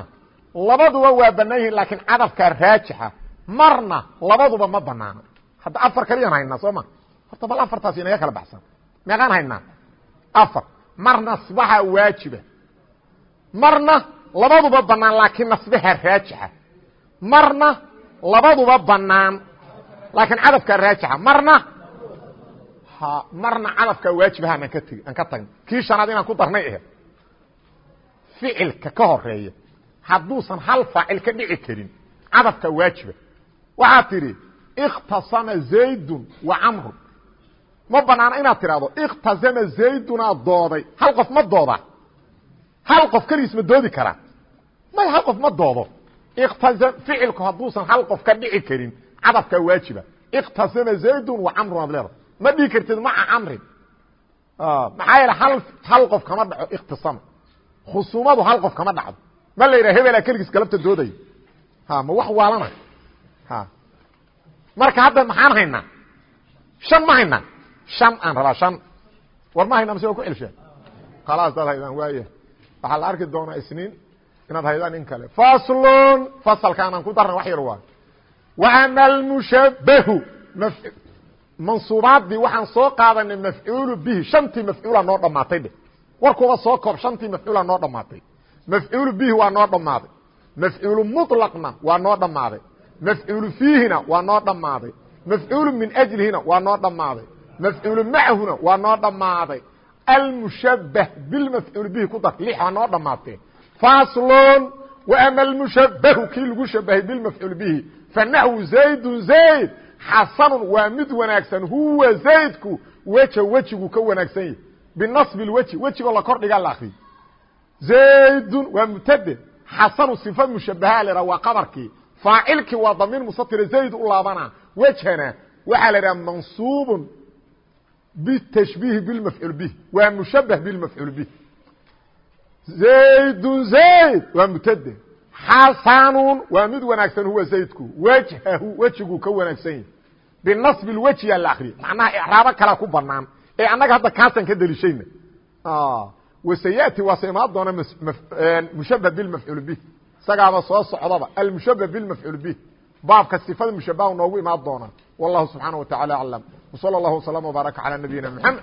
labaduba waa banaan yihiin laakiin cadafkaa raajixa marna labaduba ma banaano. Hadda afar kaliyaan haynaa soo ma? Horta bal afartaas inaga kala baxsan. Meeqaan haynaa afar. Mar nasbaha waajiba. Marna labaduba banaan laakiin nasbaha raajixa marna labaduba banaan laakiin cadafkaa raajixa marna marna cadafkaa waajibaha aan ka tegi aan ka tagna kii shanaad inaan ku darnay ahe ficilka ka horreeya hadduusan hal faacil ka dhici karin cadafka waajiba waxaa tidhi ikhtasama zaydun wa camrun ma banaano inaad tidhahdo ikhtasama zaydunaa dooday. Hal qof ma dooda. Hal qof keligiis ma doodi karaa may hal qof ma doodo. Ikhtasam ficilku hadduusan hal qof ka dhici karin cadafkaa waajiba. Ikhtasama zaydun wa camrun aad leedahay. Ma dhigi kartid maca camrin ah, maxaa yeele hal hal qof kama dhaco ikhtisama khusuumadu hal qof kama dhacdo. Ma la yidhaha hebelaa keligiis galabta doodaya ha ma wax waalana marka hadda maxaan haynaa? Shan ma haynaa? Shan aan rabaa shan war ma haynaa mase waa ku celshaa khalaas daad haydaan waaya waxaa la arki doonaa isniin inaad haydaan in kale. Faslun fasalkaanaan ku darna wax yar waay waama almushabahu mansuubaadii waxaan soo qaadanay mafcuulu bihi. Shantii mafcuula noo dhamaatay dheh warkuba soo koob shantii mafcuula noo dhamaatay mafcuulu bihi waa noo dhammaaday mafcuulu muطlaqna waa noo dhammaaday mafcuulu fiihina waa noo dhammaaday. Mafcuulu min ajlihina waa noo dhammaaday. Mafcuulu macahuna waa noo dhammaaday. Almushabah bilmafcuul bihi ku dar lix waa noo dhammaatee. Faslon waama almushabahu kii lagu shabahay bilmafcuul bihi. Fanaxwu zaydun zayd xasanun waa mid wanaagsan. Huwa zaydku weja wejigu ka wanaagsan yahy binasbi lweji wejigoo la kordhigaa la akriyo zaydun waa mubtade xasanu sifa mushabaha la waa qabarkii faacilkii waa damiir musatira zayd u laabana. Wejhana waxaa la idhaha mansuubun bitashbiihi bilmafcuul bih. Waa mushabah bilmafcuul bih. Zaydun zayd waa mubtade xasanun waa mid wanaagsan huwa zaydku. Wejhahu wejiguu ka wanaagsan yahy binasbi lwejhi yaa la akriya macnaha icraabo kalaa ku banaan ee annaga hadda kaasaan ka delishayna wasayati waase imaan doona mushabah bilmafcuul bih isagaaba soo socdaba almushabah bilmafcuul bih. Baabka sifada mushabaha noogu imaan doonaa wallahu subxaana wa tacala aclam wsala allahu waslama wbaaraka calaa nabiyina mxamed